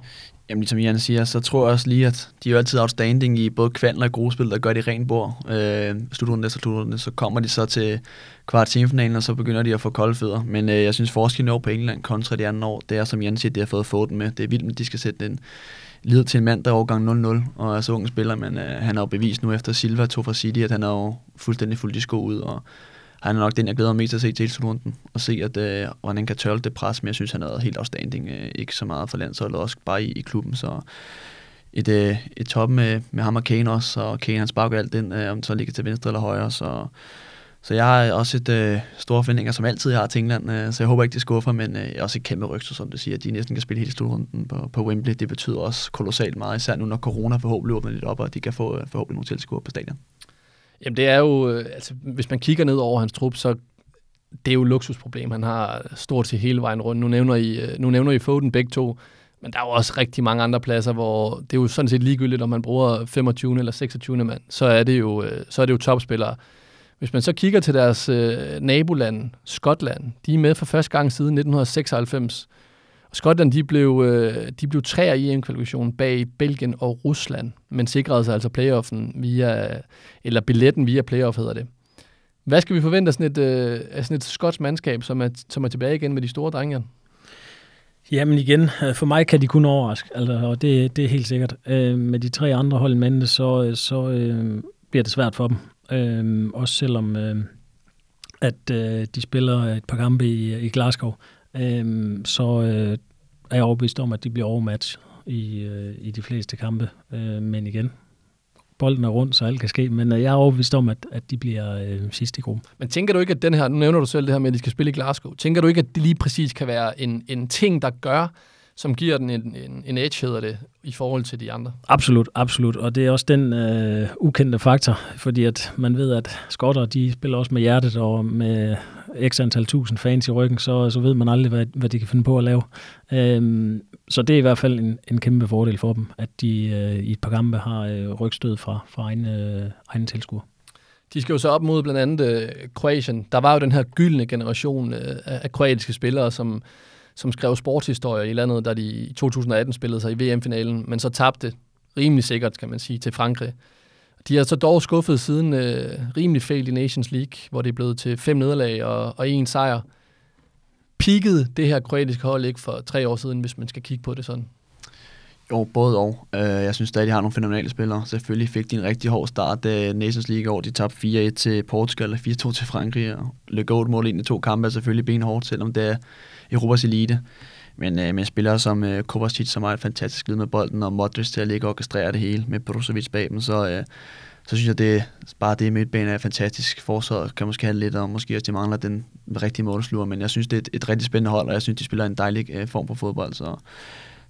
Jamen, ligesom Jan siger, så tror jeg også lige, at de er jo altid outstanding i både kvandler og gruppespil, der gør de rent bord. Øh, slutrunden efter slutrunden, så kommer de så til kvart og så begynder de at få kolde fødder. Men øh, jeg synes, forskellen over på England kontra de andre år, det er, som Jan siger, det har fået foden med. Det er vildt, at de skal sætte den lid til en mand, der er overgang 0-0, og er så ung spiller, men øh, han har jo bevist nu efter Silva tog fra City, at han er jo fuldstændig fuldt i sko ud, og han er nok den, jeg glæder mig mest til at se til slutrunden, og se, at, øh, hvordan han kan tørle det pres, men jeg synes, han er helt outstanding. Øh, ikke så meget for landsholdet, også bare i, i klubben, så et, øh, et top med, med ham og Kane også, og Kane han sparker alt den, øh, om så ligger til venstre eller højre, så, så jeg har også et øh, store forventninger, som altid jeg har til England, øh, så jeg håber ikke, det skuffer, men øh, også et kæmpe rygte, som du siger, at de næsten kan spille hele slutrunden på, på Wembley. Det betyder også kolossalt meget, især nu når corona forhåbentlig åbner lidt op, og de kan få øh, forhåbentlig nogle tilskuere på stadion. Jamen det er jo, øh, altså hvis man kigger ned over hans trup, så det er jo et luksusproblem. Han har stort set hele vejen rundt. Nu nævner I, øh, nu nævner I Foden begge to, men der er jo også rigtig mange andre pladser, hvor det er jo sådan set ligegyldigt, om man bruger 25. eller 26. mand, så er det jo, øh, så er det jo topspillere. Hvis man så kigger til deres øh, naboland, Skotland, de er med for første gang siden 1996. Og Skotland de blev, øh, de blev træer i EM-kvalifikationen bag Belgien og Rusland, men sikrede sig altså playoffen via, eller billetten via playoff hedder det. Hvad skal vi forvente af sådan et, øh, af sådan et skotsk mandskab, som er, som er tilbage igen med de store drenge? Jamen igen, øh, for mig kan de kun overraske, altså, og det, det er helt sikkert. Øh, med de tre andre hold mændene, så, øh, så øh, bliver det svært for dem. Øh, også selvom øh, at øh, de spiller et par kampe i, i Glasgow, øh, så øh, er jeg overbevist om, at de bliver overmatchet i, øh, i de fleste kampe. Øh, men igen, bolden er rundt, så alt kan ske, men øh, jeg er overbevist om, at, at de bliver øh, sidst i gruppen. Men tænker du ikke, at den her, nu nævner du selv det her med, at de skal spille i Glasgow, tænker du ikke, at det lige præcis kan være en, en ting, der gør, som giver den en, en, en edge, hedder det, i forhold til de andre. Absolut, absolut. Og det er også den øh, ukendte faktor, fordi at man ved, at skotter, de spiller også med hjertet og med x antal tusind fans i ryggen, så, så ved man aldrig, hvad, hvad de kan finde på at lave. Øhm, så det er i hvert fald en, en kæmpe fordel for dem, at de øh, i et par kampe har øh, rygstød fra, fra egne, øh, egne tilskuere. De skal jo så op mod blandt andet øh, Kroatien. Der var jo den her gyldne generation øh, af kroatiske spillere, som, som skrev sportshistorier i landet, da de i 2018 spillede sig i VM-finalen, men så tabte rimelig sikkert, kan man sige, til Frankrig. De har så dog skuffet siden øh, rimelig fejl i Nations League, hvor det er blevet til fem nederlag og, og en sejr. Peakede det her kroatiske hold ikke for tre år siden, hvis man skal kigge på det sådan? Jo, både og. Uh, jeg synes stadig, de har nogle fænomenale spillere. Selvfølgelig fik de en rigtig hård start uh, Nations League år. De tabte 4-1 til Portugal og 4-2 til Frankrig. Og Le Gault mål ind i to kampe er selvfølgelig benhårdt, selvom det er Europas elite. Men øh, med spillere som øh, Kovacic, som har et fantastisk lid med bolden, og Modric til at ligge og orkestrere det hele med Brozovic bag dem, så, øh, så synes jeg, det bare det midtbane er fantastisk. Forsvaret kan måske have lidt, og måske også de mangler den rigtige målsluger, men jeg synes, det er et, et rigtig spændende hold, og jeg synes, de spiller en dejlig øh, form for fodbold, så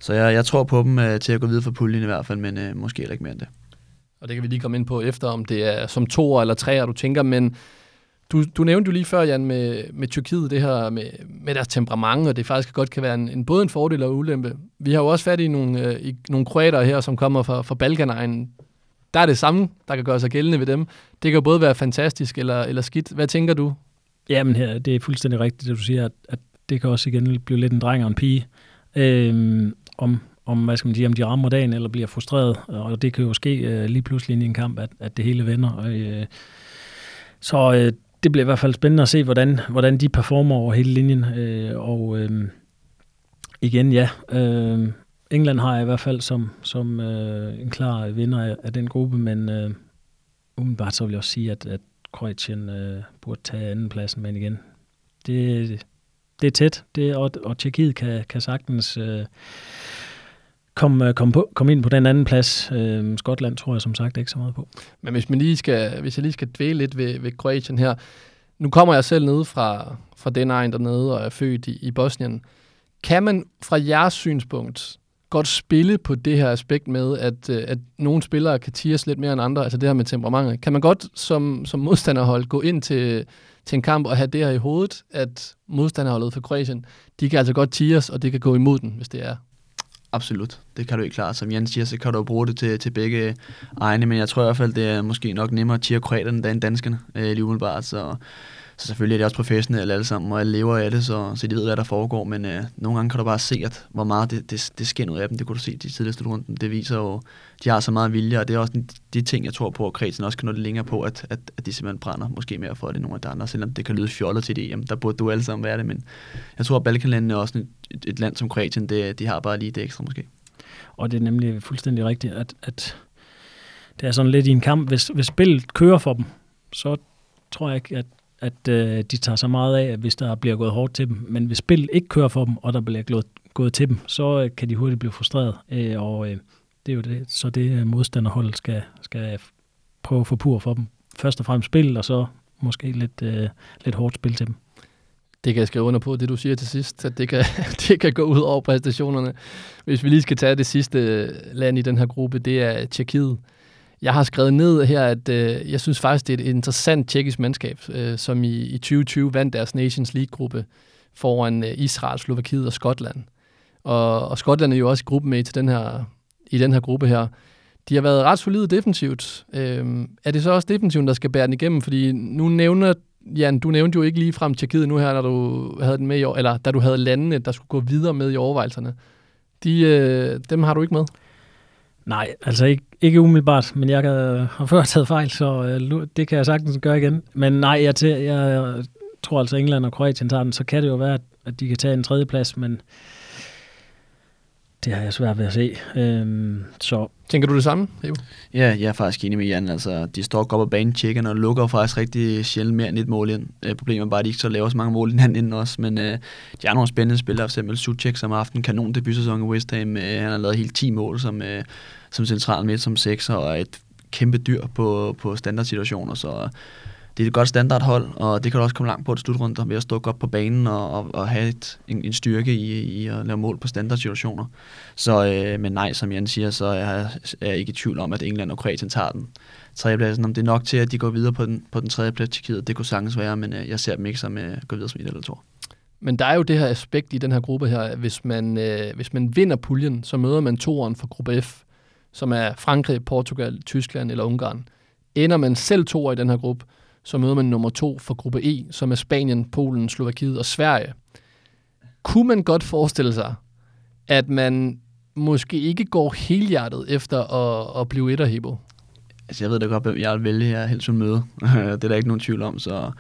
så jeg, jeg tror på dem øh, til at gå videre for puljen i hvert fald, men øh, måske heller ikke mere end det. Og det kan vi lige komme ind på efter, om det er som to eller tre, du tænker, men du, du nævnte jo lige før, Jan, med, med Tyrkiet, det her med, med deres temperament, og det faktisk godt kan være en, en både en fordel og ulempe. Vi har jo også fat i nogle, øh, i nogle kroater her, som kommer fra, fra Balkanegnen. Der er det samme, der kan gøre sig gældende ved dem. Det kan både være fantastisk eller, eller skidt. Hvad tænker du? Jamen, her, det er fuldstændig rigtigt, det du siger, at, at det kan også igen blive lidt en dreng og en pige. Øhm, om, om, hvad skal man sige, om de rammer dagen eller bliver frustreret, og det kan jo ske øh, lige pludselig i en kamp, at, at det hele vender. Og, øh, så øh, det bliver i hvert fald spændende at se, hvordan, hvordan de performer over hele linjen. Øh, og øh, igen, ja, øh, England har jeg i hvert fald som, som øh, en klar vinder af, af den gruppe, men øh, umiddelbart så vil jeg også sige, at, at Kroatien øh, burde tage andenpladsen, men igen, det, det er tæt, det, og, og Tjekkiet kan, kan sagtens øh, kom, øh, kom, på, kom ind på den anden plads. Øh, Skotland tror jeg som sagt ikke så meget på. Men hvis, man lige skal, hvis jeg lige skal dvæle lidt ved, ved Kroatien her. Nu kommer jeg selv ned fra, fra den egen dernede og er født i, i Bosnien. Kan man fra jeres synspunkt godt spille på det her aspekt med, at, øh, at nogle spillere kan tires lidt mere end andre, altså det her med temperamentet. Kan man godt som, som modstanderhold gå ind til, til en kamp og have det her i hovedet, at modstanderholdet for Kroatien, de kan altså godt tires, og det kan gå imod den, hvis det er. Absolut, det kan du ikke klare. Som Jens siger, så kan du bruge det til, til begge egne, men jeg tror i hvert fald, det er måske nok nemmere at tire kroaterne end danskerne øh, lige umiddelbart, så så selvfølgelig er det også professionelle alle sammen, og alle lever af det, så, så de ved, hvad der foregår. Men øh, nogle gange kan du bare se, at hvor meget det, det, det skinner ud af dem. Det kunne du se de tidligste runden. Det viser jo, de har så meget vilje, og det er også de, ting, jeg tror på, at kredsen også kan nå det længere på, at, at, at de simpelthen brænder måske mere for det nogle af de andre, selvom det kan lyde fjollet til det. Jamen, der burde du alle sammen være det, men jeg tror, at Balkanlandene er også et, et land som Kroatien, det, de har bare lige det ekstra måske. Og det er nemlig fuldstændig rigtigt, at, at det er sådan lidt i en kamp, hvis, hvis spillet kører for dem, så tror jeg ikke, at at øh, de tager så meget af, at hvis der bliver gået hårdt til dem. Men hvis spillet ikke kører for dem, og der bliver gået, gået til dem, så øh, kan de hurtigt blive frustreret. Øh, og øh, det er jo det, så det øh, modstanderhold skal, skal prøve at få pur for dem. Først og fremmest spil, og så måske lidt, øh, lidt hårdt spil til dem. Det kan jeg skrive under på, det du siger til sidst, at det kan, det kan gå ud over præstationerne. Hvis vi lige skal tage det sidste øh, land i den her gruppe, det er Tjekkiet. Jeg har skrevet ned her, at øh, jeg synes faktisk, det er et interessant tjekkisk mandskab, øh, som i, i 2020 vandt deres Nations League-gruppe foran øh, Israel, Slovakiet og Skotland. Og, og Skotland er jo også i gruppen med til den her, i den her gruppe her. De har været ret solide defensivt. Øh, er det så også defensiven, der skal bære den igennem? Fordi nu nævner Jan, du nævnte jo ikke lige frem Tjekkiet nu her, når du havde den med i, eller da du havde landene, der skulle gå videre med i overvejelserne. De, øh, dem har du ikke med? Nej, altså ikke, ikke umiddelbart, men jeg har før taget fejl, så øh, det kan jeg sagtens gøre igen. Men nej, jeg, jeg, jeg tror altså, England og Kroatien tager den, så kan det jo være, at de kan tage en tredje plads, men det har jeg svært ved at se. Øhm, så Tænker du det samme, Evo? Ja, jeg er faktisk enig med Jan. Altså, de står godt på banen, tjekker og lukker faktisk rigtig sjældent mere end et mål ind. Øh, problemet er bare, at de ikke så laver så mange mål ind inden også, men øh, de har nogle spændende spillere, for eksempel Suchek, som har haft en kanon debutsæson i West Ham. Øh, han har lavet helt 10 mål som, øh, som central midt, som sekser, og et kæmpe dyr på, på standardsituationer, så det er et godt standardhold, og det kan du også komme langt på et slutrunder ved at stå godt på banen og, og, og have et, en, en styrke i, i at lave mål på standardsituationer. Så, øh, men nej, som Jan siger, så er jeg, ikke i tvivl om, at England og Kroatien tager den tredjepladsen. Om det er nok til, at de går videre på den, på den tredje plads til det kunne sagtens være, men øh, jeg ser dem ikke som øh, går videre som et eller to. Men der er jo det her aspekt i den her gruppe her, hvis man, øh, hvis man vinder puljen, så møder man toeren fra gruppe F, som er Frankrig, Portugal, Tyskland eller Ungarn. Ender man selv toer i den her gruppe, så møder man nummer to fra gruppe E, som er Spanien, Polen, Slovakiet og Sverige. Kunne man godt forestille sig, at man måske ikke går helhjertet efter at, at blive et af Hebo? Altså, jeg ved da godt, hvem jeg vil vælge her helst som møde. det er der ikke nogen tvivl om, så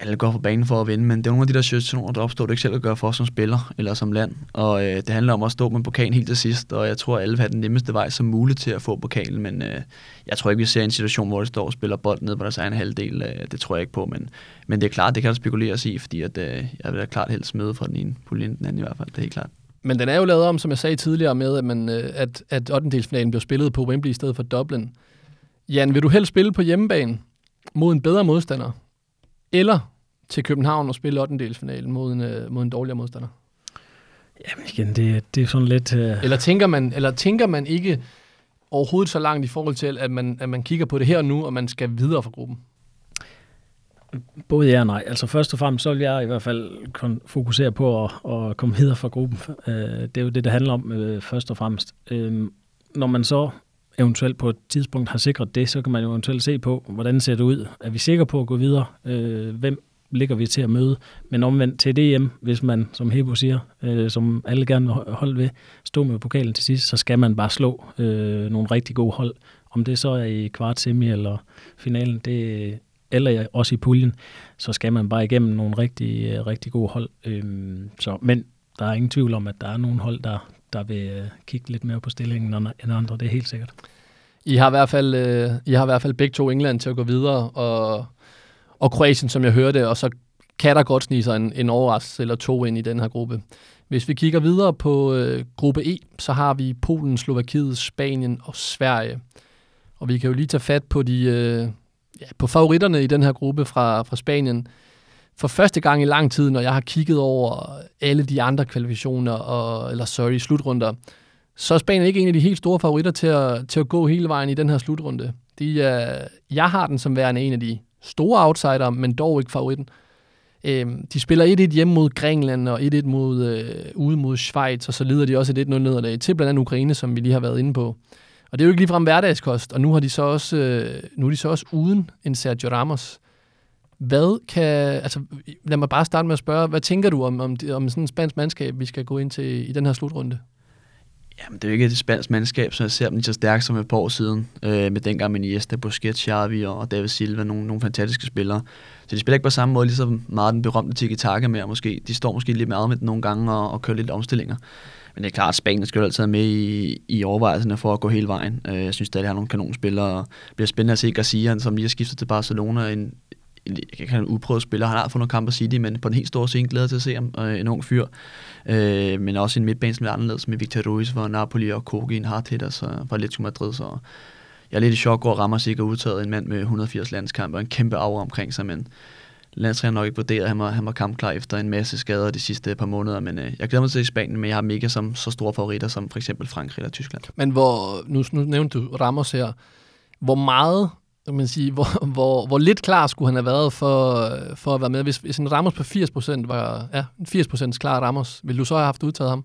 alle går på banen for at vinde, men det er nogle af de der situationer, der opstår, du ikke selv at gøre for som spiller eller som land. Og øh, det handler om at stå med pokalen helt til sidst, og jeg tror, at alle vil have den nemmeste vej som muligt til at få pokalen, men øh, jeg tror ikke, vi ser en situation, hvor det står og spiller bold ned på deres egen halvdel. Øh, det tror jeg ikke på, men, men det er klart, det kan der spekuleres i, fordi at, øh, jeg vil da klart helst smide fra den ene pulje den anden i hvert fald, det er helt klart. Men den er jo lavet om, som jeg sagde tidligere, med at, man, øh, at, at 8. delsfinalen blev spillet på Wembley i stedet for Dublin. Jan, vil du helst spille på hjemmebane mod en bedre modstander, eller til København og spille 8. delsfinalen mod en, øh, mod en dårligere modstander? Jamen igen, det, det er sådan lidt... Uh... Eller, tænker man, eller tænker man ikke overhovedet så langt i forhold til, at man, at man kigger på det her og nu, og man skal videre fra gruppen? Både ja og nej. Altså først og fremmest, så vil jeg i hvert fald fokusere på at, at komme videre fra gruppen. Uh, det er jo det, det handler om først og fremmest. Uh, når man så eventuelt på et tidspunkt har sikret det, så kan man jo eventuelt se på, hvordan ser det ud. Er vi sikre på at gå videre? Øh, hvem ligger vi til at møde? Men omvendt til DM, hvis man, som Hebo siger, øh, som alle gerne vil holde ved, stå med pokalen til sidst, så skal man bare slå øh, nogle rigtig gode hold. Om det så er i kvart, semi eller finalen, det, øh, eller også i puljen, så skal man bare igennem nogle rigtig, øh, rigtig gode hold. Øh, så, men der er ingen tvivl om, at der er nogle hold, der, der vil øh, kigge lidt mere på stillingen end andre, det er helt sikkert. I har i hvert fald, øh, I har i hvert fald begge to England til at gå videre, og, og Kroatien, som jeg hørte, og så kan der godt snige sig en, en overraskelse eller to ind i den her gruppe. Hvis vi kigger videre på øh, gruppe E, så har vi Polen, Slovakiet, Spanien og Sverige. Og vi kan jo lige tage fat på de øh, ja, på favoritterne i den her gruppe fra, fra Spanien for første gang i lang tid, når jeg har kigget over alle de andre kvalifikationer, og, eller sorry, slutrunder, så er Spanien ikke en af de helt store favoritter til at, til at gå hele vejen i den her slutrunde. De, uh, jeg har den som værende en af de store outsider, men dog ikke favoritten. Uh, de spiller 1-1 hjemme mod Grækenland og 1-1 mod, uh, ude mod Schweiz, og så lider de også et 1-0 nederlag til blandt andet Ukraine, som vi lige har været inde på. Og det er jo ikke ligefrem hverdagskost, og nu har de så også, uh, nu er de så også uden en Sergio Ramos. Hvad kan, altså lad mig bare starte med at spørge, hvad tænker du om, om, om sådan en spansk mandskab, vi skal gå ind til i den her slutrunde? Jamen, det er jo ikke et spansk mandskab, så jeg ser dem så stærkt som et par år siden, øh, med dengang med Iniesta, Busquets, Xavi og David Silva, nogle, nogle fantastiske spillere. Så de spiller ikke på samme måde, ligesom meget den berømte tiki-taka mere måske. De står måske lidt meget med den nogle gange og, og kører lidt omstillinger. Men det er klart, at Spanien skal jo altid med i, i overvejelserne for at gå hele vejen. Øh, jeg synes at de har nogle kanonspillere, og det bliver spændende at se Garcia, som lige har skiftet til Barcelona, en, jeg kan en uprøvet spiller. Han har fået nogle kampe City, men på den helt store scene glæder til at se ham. Øh, en ung fyr. Øh, men også en midtbane, som er anderledes med Victor Ruiz for Napoli og Kogi, en hardhitter så, fra Atletico Madrid. Så jeg er lidt i chok over, at Ramos ikke har udtaget en mand med 180 landskampe og en kæmpe aura omkring sig, men landstræner nok ikke vurderet, at han var, han var kampklar efter en masse skader de sidste par måneder, men øh, jeg glæder mig til Spanien, men jeg har mega som så store favoritter som for eksempel Frankrig eller Tyskland. Men hvor, nu, nu nævnte du Ramos her, hvor meget kan man sige, hvor, hvor, hvor lidt klar skulle han have været for, for at være med? Hvis, hvis en Ramos på 80% var ja, 80% klar Ramos, ville du så have haft udtaget ham?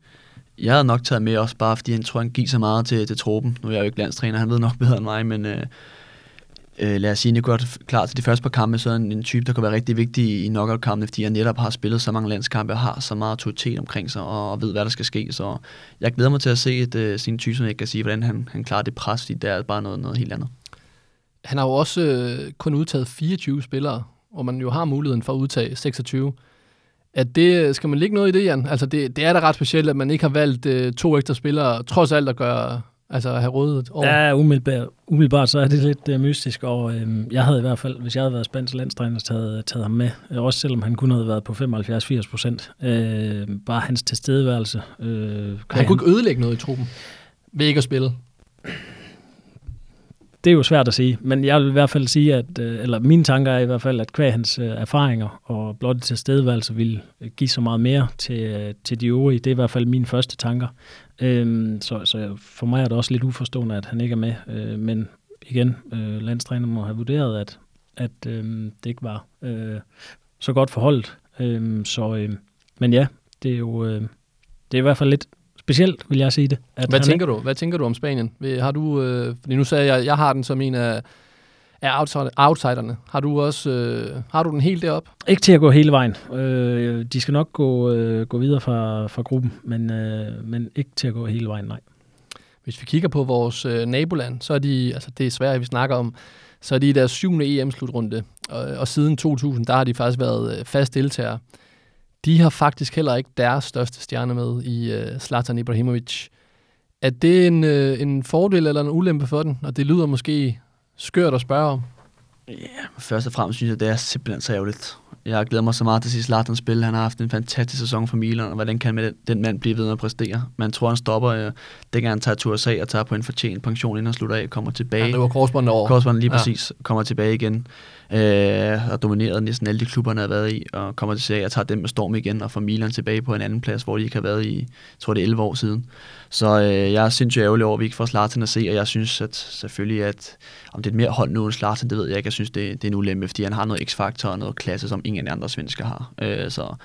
Jeg havde nok taget med også, bare fordi han tror, han gik så meget til, til truppen. Nu er jeg jo ikke landstræner, han ved nok bedre end mig, men øh, øh, lad os sige, at jeg godt klar til de første par kampe, så er en, en type, der kan være rigtig vigtig i knockout-kampene, fordi han netop har spillet så mange landskampe og har så meget autoritet omkring sig og, og ved, hvad der skal ske. Så jeg glæder mig til at se et, øh, sin type, som jeg kan sige, hvordan han, han klarer det pres, fordi det er bare noget, noget helt andet han har jo også øh, kun udtaget 24 spillere, hvor man jo har muligheden for at udtage 26. At det, skal man ligge noget i det, Jan? Altså, det, det er da ret specielt, at man ikke har valgt øh, to ekstra spillere, trods alt at gøre, altså at have rådet over. Ja, umiddelbart, umiddelbart så er det lidt øh, mystisk, og øh, jeg havde i hvert fald, hvis jeg havde været spansk landstræner, taget, taget ham med, også selvom han kun havde været på 75-80 procent. Øh, bare hans tilstedeværelse. Øh, han kunne ikke ødelægge noget i truppen ved ikke at spille det er jo svært at sige, men jeg vil i hvert fald sige, at, øh, eller mine tanker er i hvert fald, at hver hans øh, erfaringer og blot til vil øh, give så meget mere til, til de øvrige. Det er i hvert fald mine første tanker. Øhm, så, så for mig er det også lidt uforstående, at han ikke er med. Øh, men igen, øh, landstræner må have vurderet, at, at øh, det ikke var øh, så godt forholdt. Øh, så, øh, men ja, det er jo øh, det er i hvert fald lidt specielt, vil jeg sige det. At Hvad tænker du? Hvad tænker du om Spanien? Har du, øh, fordi nu sagde jeg, jeg har den som en af, af outsiderne. Har du også øh, har du den helt derop? Ikke til at gå hele vejen. Øh, de skal nok gå, øh, gå videre fra, fra gruppen, men, øh, men ikke til at gå hele vejen, nej. Hvis vi kigger på vores øh, naboland, så er de, altså det er svært, vi snakker om, så er de i deres syvende EM-slutrunde, og, og siden 2000, der har de faktisk været øh, fast deltagere. De har faktisk heller ikke deres største stjerne med i uh, Zlatan Ibrahimovic. Er det en, uh, en fordel eller en ulempe for den? Og det lyder måske skørt at spørge om. Ja, først og fremmest synes jeg, det er simpelthen så ærgerligt. Jeg har glædet mig så meget til at se Zlatan spille. Han har haft en fantastisk sæson for Milan, og hvordan kan den, den mand blive ved med at præstere? Man tror, han stopper, øh, dengang han tager til USA og tager på en fortjent pension, inden han slutter af, kommer tilbage. Ja, det var korsbåndet over. Korsbåndet lige præcis, ja. kommer tilbage igen øh, og domineret næsten alle de klubber, han har været i, og kommer til at og tager dem med storm igen, og får Milan tilbage på en anden plads, hvor de ikke har været i, jeg tror det er 11 år siden. Så øh, jeg er sindssygt ærgerlig over, at vi ikke får Slartan at se, og jeg synes at selvfølgelig, at om det er et mere hold nu end Slartan, det ved jeg ikke. Jeg synes, det, det er en ulempe, fordi han har noget x-faktor og noget klasse, som ingen andre svensker har. Øh, så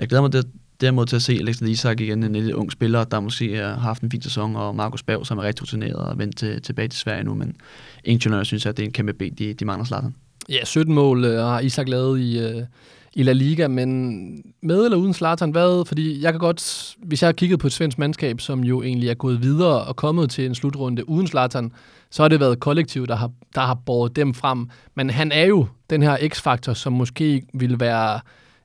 jeg glæder mig det, derimod til at se Alexander Isak igen, en lidt ung spiller, der måske har haft en fin sæson, og Markus Berg, som er rigtig rutineret og vendt til, tilbage til Sverige nu, men ingen synes, at det er en kæmpe ben, de, de mangler Slarten. Ja, 17 mål øh, har Isak lavet i, øh, i La Liga, men med eller uden Zlatan, hvad? Fordi jeg kan godt, hvis jeg har kigget på et svensk mandskab, som jo egentlig er gået videre og kommet til en slutrunde uden Zlatan, så har det været kollektiv, der har, der har båret dem frem. Men han er jo den her x-faktor, som måske vil være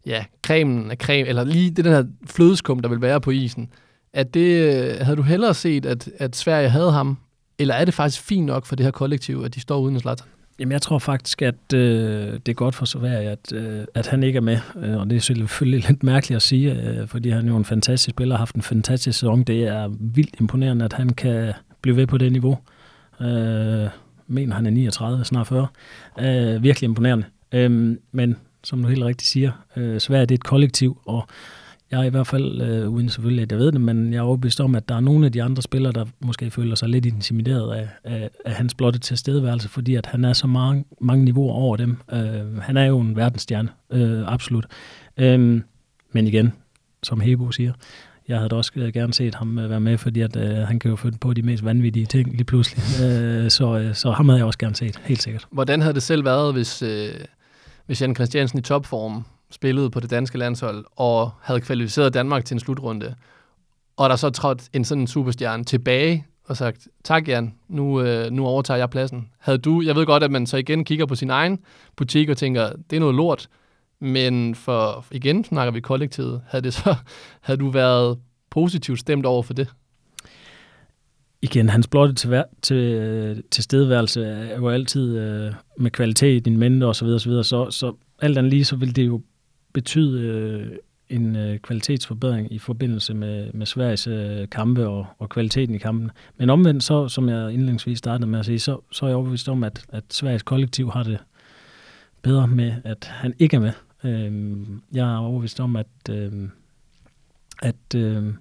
ja, cremen af creme, eller lige det den her flødeskum, der vil være på isen. At det, øh, havde du hellere set, at, at Sverige havde ham, eller er det faktisk fint nok for det her kollektiv, at de står uden Zlatan? Jamen, jeg tror faktisk, at øh, det er godt for Sverige, at, øh, at han ikke er med. Øh, og det er selvfølgelig lidt mærkeligt at sige, øh, fordi han er jo en fantastisk spiller og har haft en fantastisk sæson. Det er vildt imponerende, at han kan blive ved på det niveau. Øh, mener, han er 39, snart 40. Øh, virkelig imponerende. Øh, men som du helt rigtigt siger, øh, Sverige det er et kollektiv, og jeg er i hvert fald, øh, uden selvfølgelig at jeg ved det, men jeg er overbevist om, at der er nogle af de andre spillere, der måske føler sig lidt intimideret af, af, af hans blotte tilstedeværelse, fordi at han er så mange, mange niveauer over dem. Øh, han er jo en verdensstjerne, øh, absolut. Øh, men igen, som Hebo siger, jeg havde også gerne set ham øh, være med, fordi at, øh, han kan jo finde på de mest vanvittige ting lige pludselig. øh, så, øh, så ham havde jeg også gerne set, helt sikkert. Hvordan havde det selv været, hvis, øh, hvis Jan Christiansen i topform spillede på det danske landshold og havde kvalificeret Danmark til en slutrunde, og der så trådt en sådan superstjerne tilbage og sagt, tak Jan, nu, øh, nu overtager jeg pladsen. Havde du, jeg ved godt, at man så igen kigger på sin egen butik og tænker, det er noget lort, men for igen snakker vi kollektivet, havde, det så, havde du været positivt stemt over for det? Igen, hans blotte til, til, øh, til stedværelse er jo altid øh, med kvalitet i din mente og så videre, så, videre. så, så alt andet lige, så vil det jo betyde øh, en øh, kvalitetsforbedring i forbindelse med, med Sveriges øh, kampe og, og kvaliteten i kampen. Men omvendt, så, som jeg indledningsvis startede med at sige, så, så er jeg overbevist om, at, at Sveriges kollektiv har det bedre med, at han ikke er med. Øh, jeg er overbevist om, at, øh, at, øh,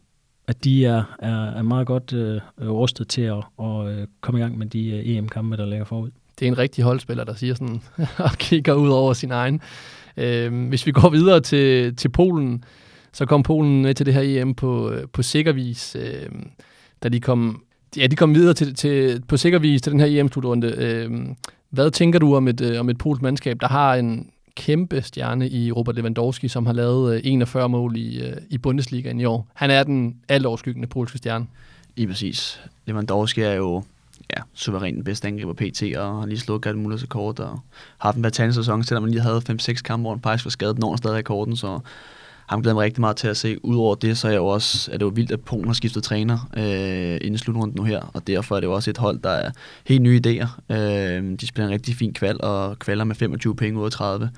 at de er, er, er meget godt øh, rustet til at, at øh, komme i gang med de øh, EM-kampe, der ligger forud. Det er en rigtig holdspiller, der siger sådan, og kigger ud over sin egen. Øh, hvis vi går videre til, til Polen, så kom Polen med til det her EM på, øh, på sikker vis, øh, da de kom, ja, de kom videre til, til, på sikker vis til den her EM-slutrunde. Øh, hvad tænker du om et, øh, om et polsk mandskab, der har en kæmpe stjerne i Robert Lewandowski, som har lavet øh, 41 mål i, øh, i Bundesligaen i år? Han er den altoverskyggende polske stjerne. I præcis. Lewandowski er jo ja, suveræn den bedste angriber PT, og har lige slået Gerd Mullers rekord, og har haft en fantastisk sæson, selvom man lige havde 5-6 kampe, hvor han faktisk var skadet, når han stadig rekorden, så ham glæder mig rigtig meget til at se. Udover det, så er, jeg jo også, at det var vildt, at Polen har skiftet træner øh, inden slutrunden nu her, og derfor er det jo også et hold, der er helt nye idéer. Øh, de spiller en rigtig fin kval, og kvaler med 25 penge ud af 30.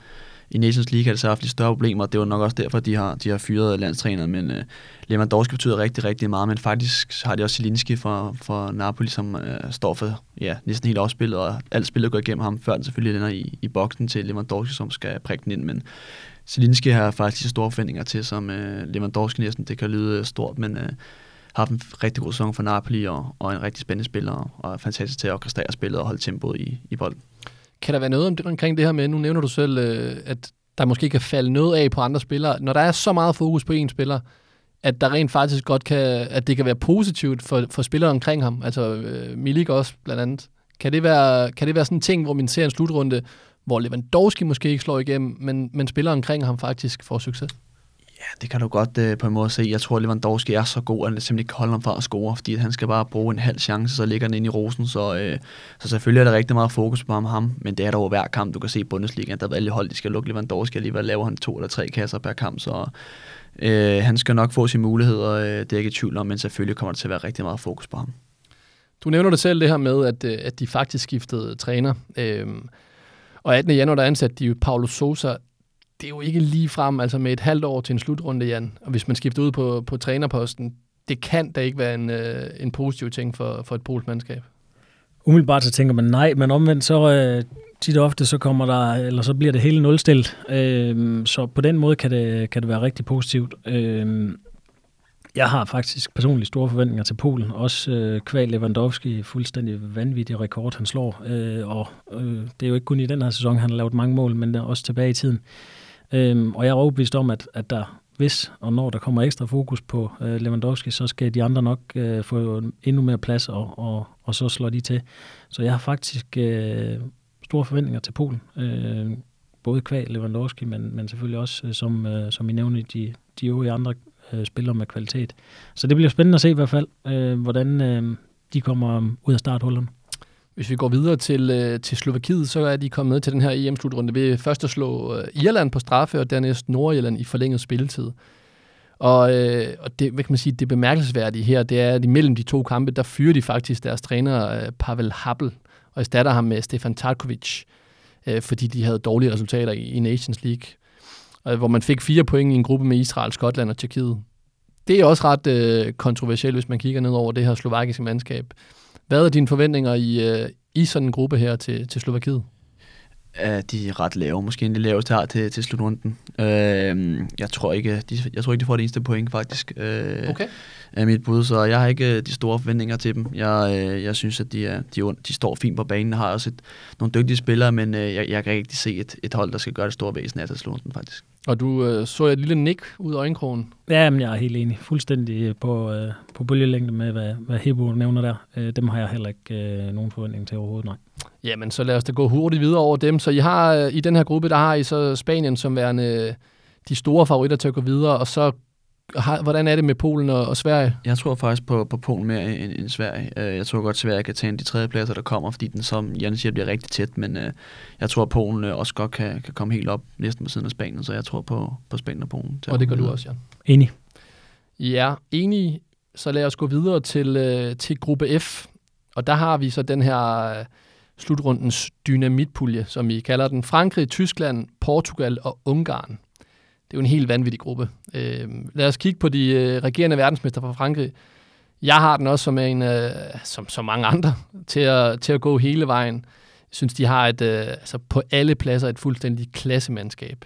I Nations League har det så haft lidt større problemer, og det var nok også derfor, de har, de har fyret landstræneren, men øh, Lewandowski betyder rigtig, rigtig meget, men faktisk har de også Zelinski for, for Napoli, som øh, står for ja, næsten helt afspillet, og alt spillet går igennem ham, før den selvfølgelig ender i, i boksen til Lewandowski, som skal prikke den ind, men Zelinski har faktisk de store forventninger til, som øh, Lewandowski næsten, det kan lyde øh, stort, men øh, har haft en rigtig god sæson for Napoli, og, og en rigtig spændende spiller, og er fantastisk til at orkestrere spillet og holde tempoet i, i bolden. Kan der være noget om det, omkring det her med, nu nævner du selv, øh, at der måske kan falde noget af på andre spillere. Når der er så meget fokus på én spiller, at der rent faktisk godt kan, at det kan være positivt for, for spillere omkring ham, altså øh, Milik også blandt andet. Kan det, være, kan det være sådan en ting, hvor man ser en slutrunde, hvor Lewandowski måske ikke slår igennem, men, men spillere omkring ham faktisk får succes? Ja, det kan du godt øh, på en måde se. Jeg tror, at Lewandowski er så god, at han simpelthen ikke kan holde ham fra at score, fordi han skal bare bruge en halv chance, så ligger den ind i rosen. Så, øh, så selvfølgelig er der rigtig meget fokus på ham, ham, men det er der over hver kamp. Du kan se i Bundesliga, der er alle hold, de skal lukke Lewandowski, alligevel laver han to eller tre kasser per kamp, så øh, han skal nok få sine muligheder, øh, det er jeg ikke i tvivl om, men selvfølgelig kommer der til at være rigtig meget fokus på ham. Du nævner det selv, det her med, at, øh, at de faktisk skiftede træner. Øhm, og 18. januar, der ansatte de jo Paulo Sosa det er jo ikke lige frem, altså med et halvt år til en slutrunde, Jan. Og hvis man skifter ud på, på trænerposten, det kan da ikke være en, øh, en positiv ting for, for et polsk mandskab. Umiddelbart så tænker man nej, men omvendt så øh, tit og ofte så kommer der, eller så bliver det hele nulstillet. Øh, så på den måde kan det, kan det være rigtig positivt. Øh, jeg har faktisk personligt store forventninger til Polen. Også øh, kval Lewandowski, fuldstændig vanvittig rekord, han slår. Øh, og øh, det er jo ikke kun i den her sæson, han har lavet mange mål, men også tilbage i tiden. Øhm, og jeg er overbevist om, at, at der, hvis og når der kommer ekstra fokus på øh, Lewandowski, så skal de andre nok øh, få endnu mere plads, og, og, og så slår de til. Så jeg har faktisk øh, store forventninger til Polen. Øh, både kvæg Lewandowski, men, men selvfølgelig også, øh, som, øh, som I nævner, de, de øvrige andre øh, spillere med kvalitet. Så det bliver spændende at se i hvert fald, øh, hvordan øh, de kommer ud af starthullerne. Hvis vi går videre til, øh, til Slovakiet, så er de kommet med til den her EM-slutrunde ved først at slå øh, Irland på straffe, og dernæst Nordirland i forlænget spilletid. Og, øh, og det, hvad kan man sige, det bemærkelsesværdige her, det er, at imellem de to kampe, der fyrer de faktisk deres træner øh, Pavel Happel, og erstatter ham med Stefan Tarkovic, øh, fordi de havde dårlige resultater i, i Nations League, øh, hvor man fik fire point i en gruppe med Israel, Skotland og Tjekkiet. Det er også ret øh, kontroversielt, hvis man kigger ned over det her slovakiske mandskab. Hvad er dine forventninger i, øh, i sådan en gruppe her til, til Slovakiet? Uh, de er ret lave, måske en lidt laveste her til, til slutrunden. Uh, jeg, tror ikke, de, jeg tror ikke, de får det eneste point, faktisk. Uh, okay. Er mit bud, så jeg har ikke de store forventninger til dem. Jeg, uh, jeg synes, at de, er, de, de står fint på banen, har også et, nogle dygtige spillere, men uh, jeg, jeg kan ikke se et, et hold, der skal gøre det store væsen af til slutrunden, faktisk. Og du øh, så et lille nik ud af øjenkrogen. Ja, men jeg er helt enig. Fuldstændig på, øh, på bølgelængde med, hvad, hvad Hebo nævner der. Øh, dem har jeg heller ikke øh, nogen forventning til overhovedet, nej. Jamen, så lad os da gå hurtigt videre over dem. Så I har øh, i den her gruppe, der har I så Spanien som værende øh, de store favoritter til at gå videre, og så har, hvordan er det med Polen og, og Sverige? Jeg tror faktisk på, på Polen mere end, end Sverige. Øh, jeg tror godt, at Sverige kan tage en de tredje pladser, der kommer, fordi den, som Jan siger, bliver rigtig tæt. Men øh, jeg tror, at Polen øh, også godt kan, kan komme helt op næsten på siden af Spanien, så jeg tror på, på Spanien og Polen. Og det gør du også, Jan? Enig. Ja, enig. Så lad os gå videre til, øh, til gruppe F. Og der har vi så den her øh, slutrundens dynamitpulje, som vi kalder den. Frankrig, Tyskland, Portugal og Ungarn. Det er jo en helt vanvittig gruppe. Øh, lad os kigge på de øh, regerende verdensmester fra Frankrig. Jeg har den også som en, øh, som så mange andre, til at, til at gå hele vejen. Jeg synes, de har et, øh, altså på alle pladser et fuldstændig klassemandskab.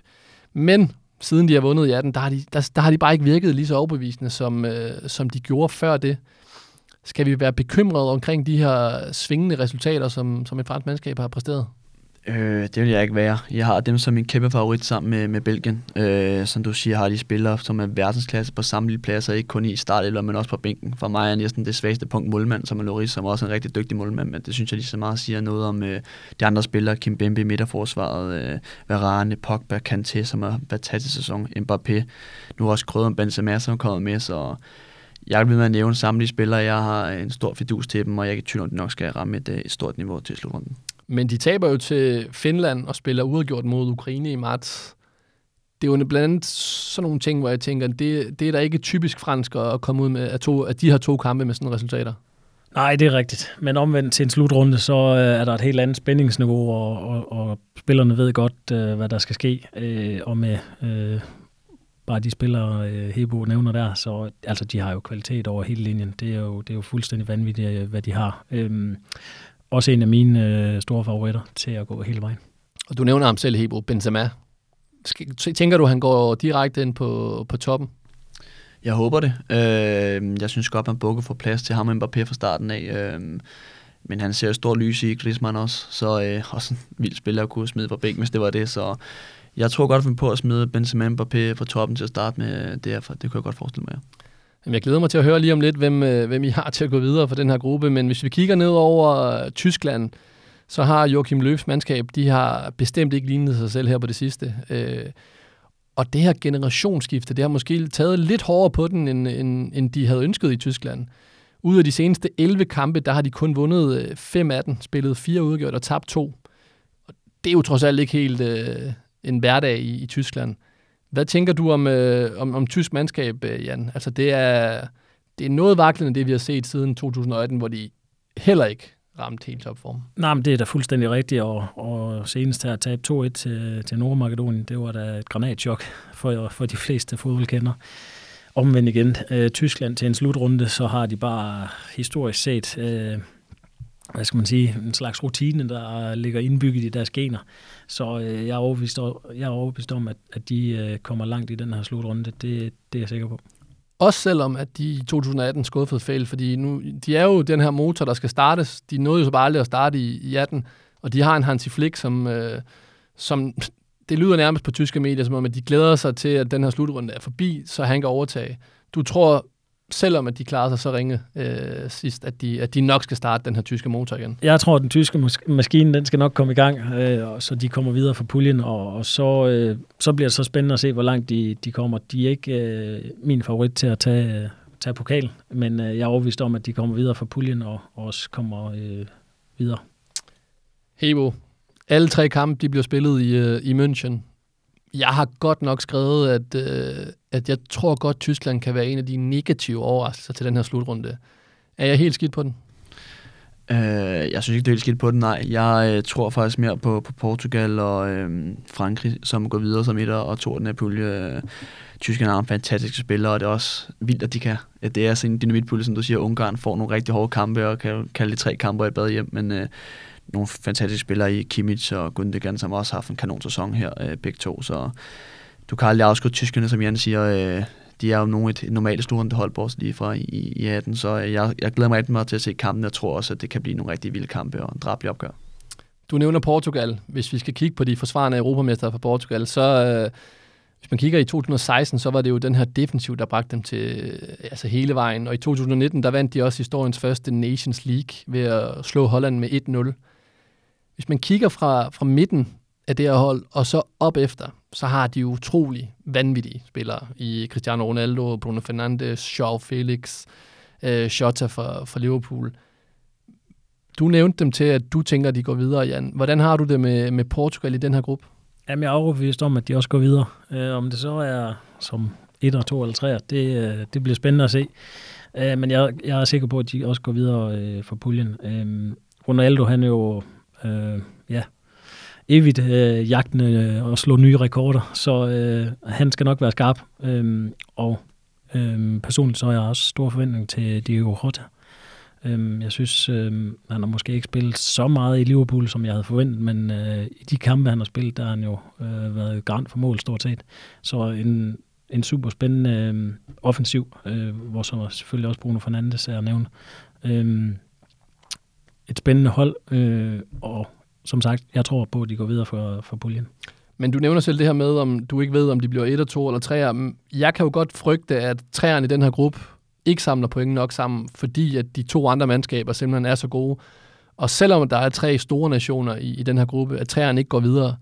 Men siden de har vundet i 18, der har de, der, der har de bare ikke virket lige så overbevisende, som, øh, som de gjorde før det. Skal vi være bekymrede omkring de her svingende resultater, som, som et fransk mandskab har præsteret? Øh, det vil jeg ikke være. Jeg har dem som min kæmpe favorit sammen med, med Belgien. Øh, som du siger, har de spillere, som er verdensklasse på samtlige pladser, ikke kun i start eller men også på bænken. For mig er næsten det svageste punkt målmand, som er Loris, som er også en rigtig dygtig målmand, men det synes jeg lige så meget siger noget om øh, de andre spillere, Kim Bembe i midterforsvaret, øh, Varane, Pogba, Kanté, som har været taget til sæson, Mbappé, nu også krydret Benzema, som er kommet med, så jeg vil med at nævne samtlige spillere. Jeg har en stor fidus til dem, og jeg er ikke tvivl om, at de nok skal ramme et, øh, et stort niveau til slutrunden. Men de taber jo til Finland og spiller uafgjort mod Ukraine i marts. Det er jo blandt andet sådan nogle ting, hvor jeg tænker, det, det er da ikke typisk fransk at komme ud med, at, to, at de har to kampe med sådan resultater. Nej, det er rigtigt. Men omvendt til en slutrunde, så øh, er der et helt andet spændingsniveau, og, og, og spillerne ved godt, øh, hvad der skal ske. Øh, og med øh, bare de spillere, øh, Hebo nævner der, så altså, de har jo kvalitet over hele linjen. Det er jo, det er jo fuldstændig vanvittigt, øh, hvad de har. Øh, også en af mine øh, store favoritter til at gå hele vejen. Og du nævner ham selv, Hebo Benzema. Tænker du, han går direkte ind på, på toppen? Jeg håber det. Øh, jeg synes godt, man bukker får plads til ham og Mbappé fra starten af. Øh, men han ser stor lys i Griezmann også, så øh, også en vild spiller at kunne smide fra bænken, hvis det var det. Så jeg tror godt, at vi på at smide Benzema Mbappé fra toppen til at starte med derfor. Det kunne jeg godt forestille mig. Jamen, jeg glæder mig til at høre lige om lidt, hvem, øh, hvem I har til at gå videre for den her gruppe. Men hvis vi kigger ned over øh, Tyskland, så har Joachim Løfs mandskab, de har bestemt ikke lignet sig selv her på det sidste. Øh, og det her generationsskifte, det har måske taget lidt hårdere på den, end, end, end de havde ønsket i Tyskland. Ud af de seneste 11 kampe, der har de kun vundet øh, 5 af dem, spillet fire udgjort og tabt to. Og det er jo trods alt ikke helt øh, en hverdag i, i Tyskland. Hvad tænker du om, øh, om, om tysk mandskab, øh, Jan? Altså det er, det er noget vaklende, det vi har set siden 2018, hvor de heller ikke ramt helt topform. Nej, men det er da fuldstændig rigtigt, og, og senest her tabt 2-1 til, til Nordmakedonien, det var da et granatchok for, for de fleste fodboldkender. Omvendt igen, øh, Tyskland til en slutrunde, så har de bare historisk set, øh, hvad skal man sige, en slags rutine, der ligger indbygget i deres gener. Så øh, jeg, er overbevist, jeg er overbevist om, at, at de øh, kommer langt i den her slutrunde. Det, det er jeg sikker på. Også selvom, at de i 2018 skuffede fejl, fordi nu, de er jo den her motor, der skal startes. De nåede jo så bare aldrig at starte i, i 18, og de har en Hansi Flick, som, øh, som det lyder nærmest på tyske medier, som om, at de glæder sig til, at den her slutrunde er forbi, så han kan overtage. Du tror selvom at de klarer sig så ringe øh, sidst, at de, at de nok skal starte den her tyske motor igen? Jeg tror, at den tyske maskine, den skal nok komme i gang, øh, så de kommer videre fra puljen, og, og så, øh, så bliver det så spændende at se, hvor langt de, de kommer. De er ikke øh, min favorit til at tage, tage pokal, men øh, jeg er overbevist om, at de kommer videre fra puljen og, og også kommer øh, videre. Hebo, alle tre kampe de bliver spillet i, øh, i München. Jeg har godt nok skrevet, at, øh, at jeg tror godt, Tyskland kan være en af de negative overraskelser til den her slutrunde. Er jeg helt skidt på den? Øh, jeg synes ikke, det er helt skidt på den, nej. Jeg øh, tror faktisk mere på, på Portugal og øh, Frankrig, som går videre som etter og to den her pulje. Øh, Tyskland har en fantastisk spiller, og det er også vildt, at de kan. Det er sådan en dynamitpulje, som du siger, Ungarn får nogle rigtig hårde kampe, og kan kalde det tre kampe et bad hjem, men øh, nogle fantastiske spillere i Kimmich og Gundogan, som også har haft en kanon sæson her, øh, begge to. Så du kan aldrig afskrive tyskerne, som Jan siger. Øh, de er jo nogle et normalt store hold, bortset lige fra i, i 18, så øh, jeg, jeg glæder mig rigtig meget til at se kampen. Jeg tror også, at det kan blive nogle rigtig vilde kampe og en drabelig opgør. Du nævner Portugal. Hvis vi skal kigge på de forsvarende europamester fra Portugal, så øh, hvis man kigger i 2016, så var det jo den her defensiv, der bragte dem til øh, altså hele vejen. Og i 2019, der vandt de også historiens første Nations League ved at slå Holland med 1-0. Hvis man kigger fra, fra midten af det her hold, og så op efter, så har de utrolig vanvittige spillere i Cristiano Ronaldo, Bruno Fernandes, Joao Felix, øh, Shota fra, fra Liverpool. Du nævnte dem til, at du tænker, at de går videre, Jan. Hvordan har du det med, med Portugal i den her gruppe? Jamen, jeg er overbevist om, at de også går videre. Øh, om det så er som et og to eller tre, det, øh, det bliver spændende at se. Øh, men jeg, jeg er sikker på, at de også går videre øh, for puljen. Øh, Ronaldo, han er jo øh, evigt øh, jagtende og slå nye rekorder, så øh, han skal nok være skarp. Øhm, og øhm, personligt så har jeg også stor forventning til Diego Rota. Øhm, jeg synes, øh, han har måske ikke spillet så meget i Liverpool, som jeg havde forventet, men øh, i de kampe, han har spillet, der har han jo øh, været garant for mål stort set. Så en, en super spændende øh, offensiv, øh, hvor så selvfølgelig også Bruno Fernandes er nævnt. Øh, et spændende hold, øh, og som sagt, jeg tror på, at de går videre for, for puljen. Men du nævner selv det her med, om du ikke ved, om de bliver 1 2 eller 3. Jeg kan jo godt frygte, at træerne i den her gruppe ikke samler point nok sammen, fordi at de to andre mandskaber simpelthen er så gode. Og selvom der er tre store nationer i, i den her gruppe, at træerne ikke går videre,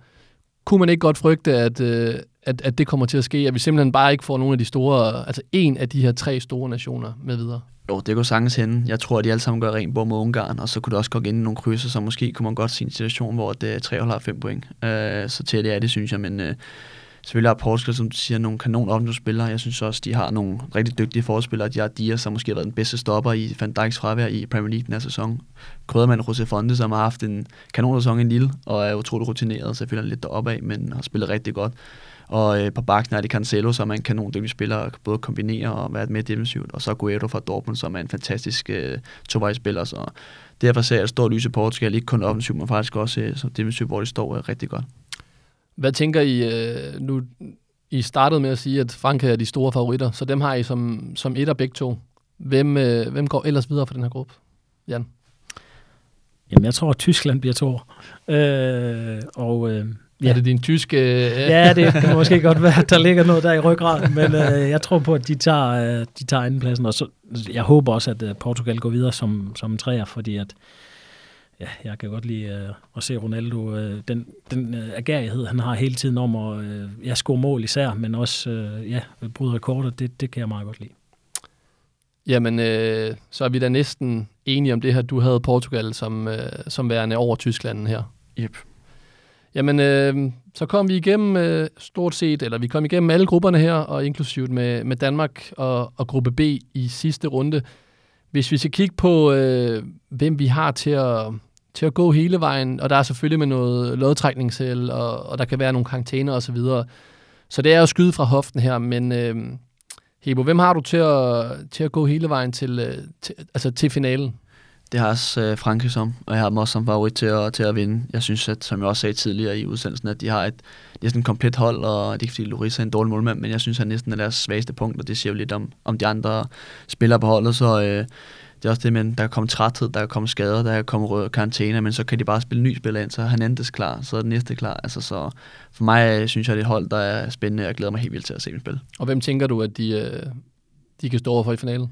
kunne man ikke godt frygte, at, øh, at, at det kommer til at ske, at vi simpelthen bare ikke får nogle af de store, altså en af de her tre store nationer med videre? Jo, det går sagtens hende. Jeg tror, at de alle sammen gør rent bord mod Ungarn, og så kunne det også gå ind i nogle krydser, så måske kunne man godt se en situation, hvor det er tre hold har fem point. Uh, så til det er det, synes jeg, men uh, Selvfølgelig har Portugal, som du siger, nogle kanon offensivspillere. Jeg synes også, de har nogle rigtig dygtige forspillere. De har Dias, som måske har været den bedste stopper i Van Dijks fravær i Premier League den her sæson. Krødermand José Fonte, som har haft en kanon sæson i Lille, og er utrolig rutineret, så føler lidt deroppe af, men har spillet rigtig godt. Og øh, på bakken er det Cancelo, som er en kanon dygtig spiller, og både kombinere og være med defensivt. Og så Guerrero fra Dortmund, som er en fantastisk øh, tovejsspiller. Så derfor ser jeg et stort lys i Portugal, ikke kun offensivt, men faktisk også øh, defensivt, hvor de står øh, rigtig godt. Hvad tænker I øh, nu? I startede med at sige, at Frankrig er de store favoritter, så dem har I som, som et af begge to. Hvem, øh, hvem går ellers videre for den her gruppe? Jan? Jamen, jeg tror, at Tyskland bliver to. Øh, og øh, Ja. Er det din tyske... Øh... ja, det kan måske godt være, at der ligger noget der i ryggraden, men øh, jeg tror på, at de tager, øh, de tager andenpladsen, og så, jeg håber også, at øh, Portugal går videre som, som en træer, fordi at, ja, jeg kan godt lide øh, at se Ronaldo, øh, den, den øh, agerighed, han har hele tiden om at øh, ja, score mål især, men også øh, ja, bryde rekorder, det, det kan jeg meget godt lide. Jamen, øh, så er vi da næsten enige om det her. Du havde Portugal som, øh, som værende over Tyskland her. Yep. Jamen, øh, så kom vi igennem øh, stort set, eller vi kom igennem alle grupperne her, og inklusivt med, med Danmark og, og gruppe B i sidste runde. Hvis vi skal kigge på, øh, hvem vi har til at, til at gå hele vejen, og der er selvfølgelig med noget lodtrækningshæl, og, og der kan være nogle karantæner osv., så, så det er jo skyde fra hoften her, men øh, Hebo, hvem har du til at, til at gå hele vejen til, øh, til, altså til finalen? Det har også øh, Frankrig som, og jeg har dem også som favorit til at, til at vinde. Jeg synes, at, som jeg også sagde tidligere i udsendelsen, at de har et næsten komplet hold, og det er ikke fordi Loris er en dårlig målmand, men jeg synes, at han næsten er deres svageste punkt, og det siger jo lidt om, om de andre spillere på holdet, så øh, det er også det, men der kan komme træthed, der kan komme skader, der kan komme røde karantæne, men så kan de bare spille ny spiller ind, så er Hernandez klar, så er den næste klar. Altså, så for mig øh, synes jeg, det er et hold, der er spændende, og jeg glæder mig helt vildt til at se dem spille. Og hvem tænker du, at de, øh, de kan stå over for i finalen?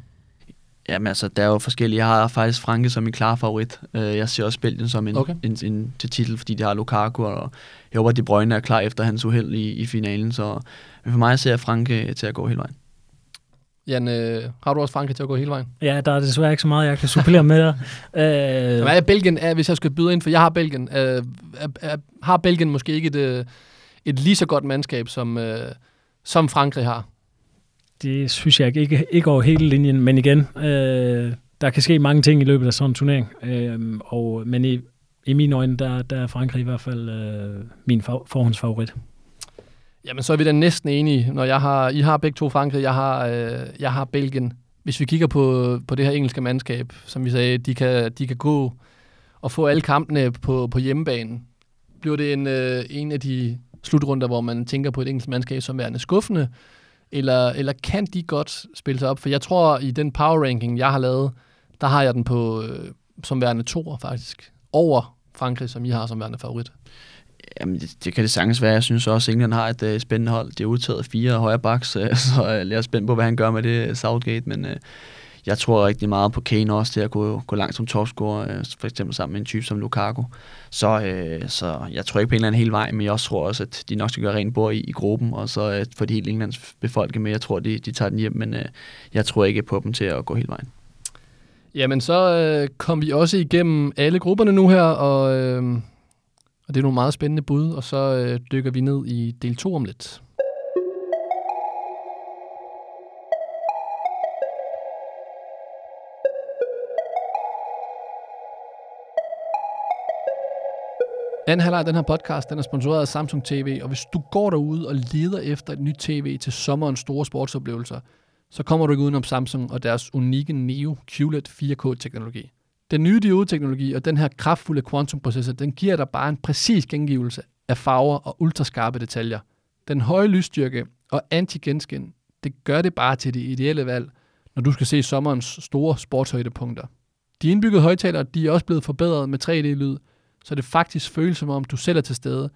Jamen altså, der er jo forskellige. Jeg har faktisk Franke som min klare favorit. Øh, jeg ser også Belgien som en, okay. en, en, til titel, fordi de har Lukaku, og jeg håber, at De Bruyne er klar efter hans uheld i, i finalen. Så men for mig ser jeg Franke til at gå hele vejen. Jan, øh, har du også Franke til at gå hele vejen? Ja, der er desværre ikke så meget, jeg kan supplere med dig. øh... Hvad er Belgien, er, hvis jeg skal byde ind, for jeg har Belgien, øh, er, er, har Belgien måske ikke et, øh, et lige så godt mandskab, som, øh, som Frankrig har? Det synes jeg ikke, ikke over hele linjen, men igen, øh, der kan ske mange ting i løbet af sådan en turnering, øh, og, men i, i mine øjne, der, der er Frankrig i hvert fald øh, min for, forhåndsfavorit. Jamen, så er vi da næsten enige, når jeg har, I har begge to Frankrig, jeg har, øh, jeg har Belgien. Hvis vi kigger på, på det her engelske mandskab, som vi sagde, de kan, de kan gå og få alle kampene på, på hjemmebane. Bliver det en, øh, en af de slutrunder, hvor man tænker på et engelsk mandskab som værende skuffende, eller, eller kan de godt spille sig op? For jeg tror, i den power ranking, jeg har lavet, der har jeg den på øh, som værende toer faktisk. Over Frankrig, som I har som værende favorit. Jamen, det, det kan det sagtens være. Jeg synes også, at England har et øh, spændende hold. De har udtaget fire højre baks, øh, så øh, jeg er spændt på, hvad han gør med det Southgate. Men øh, jeg tror rigtig meget på Kane også til at gå, gå langt som topscorer, øh, for eksempel sammen med en type som Lukaku. Så, øh, så jeg tror ikke på en eller anden hel vej, men jeg også tror også, at de nok skal gøre rent bord i, i gruppen, og så øh, få de hele Englands befolkning med. Jeg tror, de, de tager den hjem, men øh, jeg tror ikke på dem til at gå hele vejen. Jamen, så øh, kom vi også igennem alle grupperne nu her, og, øh, og det er nogle meget spændende bud, og så øh, dykker vi ned i del 2 om lidt. Anden halvleg af den her podcast, den er sponsoreret af Samsung TV, og hvis du går derude og leder efter et nyt tv til sommerens store sportsoplevelser, så kommer du ikke udenom Samsung og deres unikke Neo QLED 4K-teknologi. Den nye diodeteknologi og den her kraftfulde quantum-processor, den giver dig bare en præcis gengivelse af farver og ultraskarpe detaljer. Den høje lysstyrke og anti-genskin, det gør det bare til det ideelle valg, når du skal se sommerens store sportshøjdepunkter. De indbyggede højtalere, de er også blevet forbedret med 3D-lyd, så det faktisk føles som om, du selv er til stede.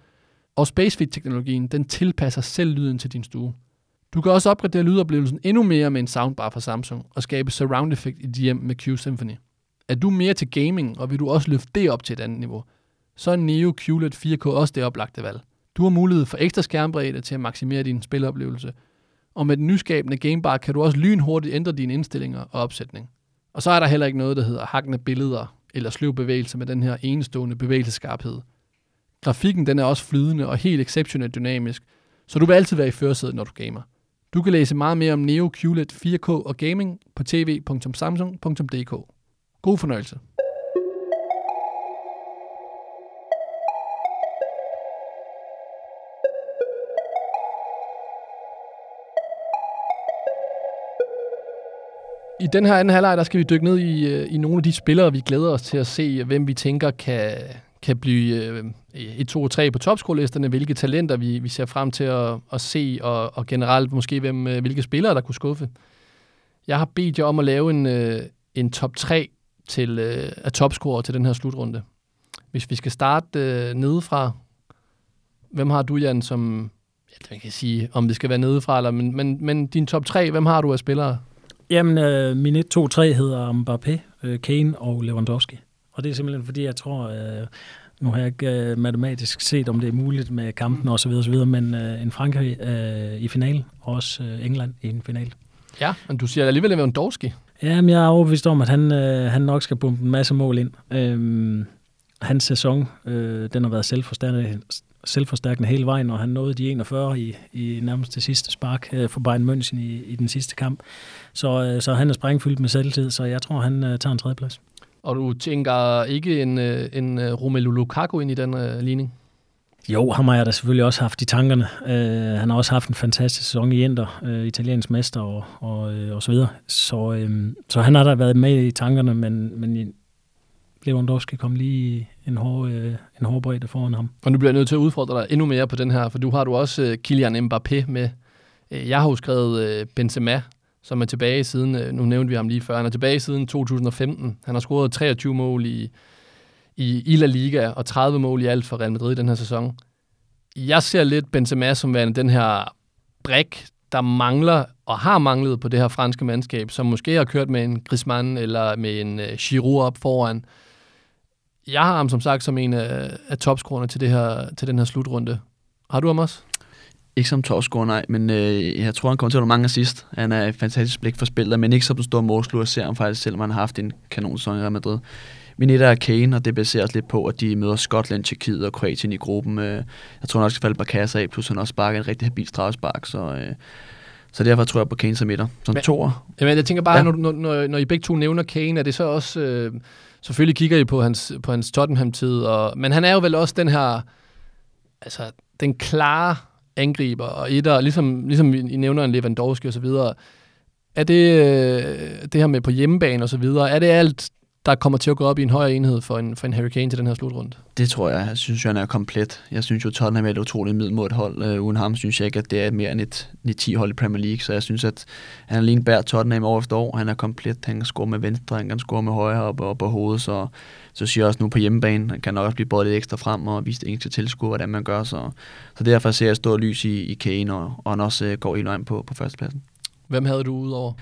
Og SpaceFit-teknologien, den tilpasser selv lyden til din stue. Du kan også opgradere lydoplevelsen endnu mere med en soundbar fra Samsung og skabe surround effect i dit hjem med Q Symphony. Er du mere til gaming, og vil du også løfte det op til et andet niveau, så er Neo QLED 4K også det oplagte valg. Du har mulighed for ekstra skærmbredde til at maksimere din spiloplevelse, og med den nyskabende gamebar kan du også lynhurtigt ændre dine indstillinger og opsætning. Og så er der heller ikke noget, der hedder hakkende billeder eller sløv bevægelse med den her enestående bevægelseskarphed. Grafikken den er også flydende og helt exceptionelt dynamisk, så du vil altid være i førersædet, når du gamer. Du kan læse meget mere om Neo QLED 4K og gaming på tv.samsung.dk. God fornøjelse. I den her anden halvleg, der skal vi dykke ned i, øh, i nogle af de spillere, vi glæder os til at se, hvem vi tænker kan, kan blive øh, et, to og tre på topskolelisterne, hvilke talenter vi, vi ser frem til at, at se, og, og generelt måske hvem, øh, hvilke spillere, der kunne skuffe. Jeg har bedt jer om at lave en, øh, en top 3 til, øh, af topscorer til den her slutrunde. Hvis vi skal starte øh, nedefra, hvem har du, Jan, som... Ja, man kan sige, om det skal være nedefra, eller, men, men, men din top 3, hvem har du af spillere? Jamen, øh, min 1, 2, 3 hedder Mbappé, øh, Kane og Lewandowski. Og det er simpelthen fordi, jeg tror, øh, nu har jeg ikke øh, matematisk set, om det er muligt med kampen osv., osv. men øh, en Frankrig øh, i finalen, og også øh, England i en final. Ja, men du siger alligevel Lewandowski. Ja, men jeg er overbevist om, at han, øh, han nok skal bombe en masse mål ind. Øhm, hans sæson, øh, den har været selvforstærkende, selvforstærkende hele vejen, og han nåede de 41 i, i nærmest det sidste spark øh, for Bayern München i, i den sidste kamp. Så, øh, så han er sprængfyldt med selvtid, så jeg tror, han øh, tager en tredjeplads. Og du tænker ikke en, øh, en øh, Romelu Lukaku ind i den øh, ligning? Jo, ham har jeg da selvfølgelig også haft i tankerne. Uh, han har også haft en fantastisk sæson i Inter, uh, italiensk mester og, og, uh, og så videre. Så, uh, så han har da været med i tankerne, men, men Lewandowski kom lige en hård, øh, en hård bredde foran ham. Og nu bliver jeg nødt til at udfordre dig endnu mere på den her, for du har du også øh, Kylian Mbappé med. Øh, jeg har jo skrevet øh, Benzema, som er tilbage siden, øh, nu nævnte vi ham lige før, han er tilbage siden 2015. Han har scoret 23 mål i, i, i La Liga og 30 mål i alt for Real Madrid i den her sæson. Jeg ser lidt Benzema som værende den her brik, der mangler og har manglet på det her franske mandskab, som måske har kørt med en Griezmann eller med en øh, Giroud op foran. Jeg har ham som sagt som en af, af topscorerne til, det her, til den her slutrunde. Har du ham også? Ikke som topscorer, nej, men øh, jeg tror, han kommer til at have mange assist. Han er et fantastisk blik for spillet, men ikke som den store målsluger ser ham faktisk, selvom han har haft en kanonsæson i Real Madrid. Min etter er Kane, og det baseres lidt på, at de møder Skotland, Tjekkiet og Kroatien i gruppen. Øh, jeg tror nok, skal falde kasse af, plus han også sparker en rigtig habil strafspark, så... Øh, så derfor tror jeg på Kane som etter. Som men, toer. Jamen, jeg tænker bare, ja. når, når, når I begge to nævner Kane, er det så også... Øh, selvfølgelig kigger I på hans, på hans Tottenham-tid, og, men han er jo vel også den her... Altså, den klare angriber og etter, ligesom, ligesom I nævner en Lewandowski og så videre. Er det øh, det her med på hjemmebane og så videre, er det alt der kommer til at gå op i en højere enhed for en, for en Hurricane til den her slutrunde? Det tror jeg. Jeg synes, han er komplet. Jeg synes jo, Tottenham er et utroligt middelmåt hold. Uh, uden ham synes jeg ikke, at det er mere end et, et 10 hold i Premier League. Så jeg synes, at han er lige bær Tottenham år efter år. Han er komplet. Han kan score med venstre, han kan score med højre op, op på hovedet. Så, så siger jeg også nu på hjemmebane, han kan nok også blive både lidt ekstra frem og vise det engelske tilskuer, hvordan man gør. Så, så derfor ser jeg stor lys i, i Kane, og, og han også uh, går ind på, på førstepladsen. Hvem havde du udover?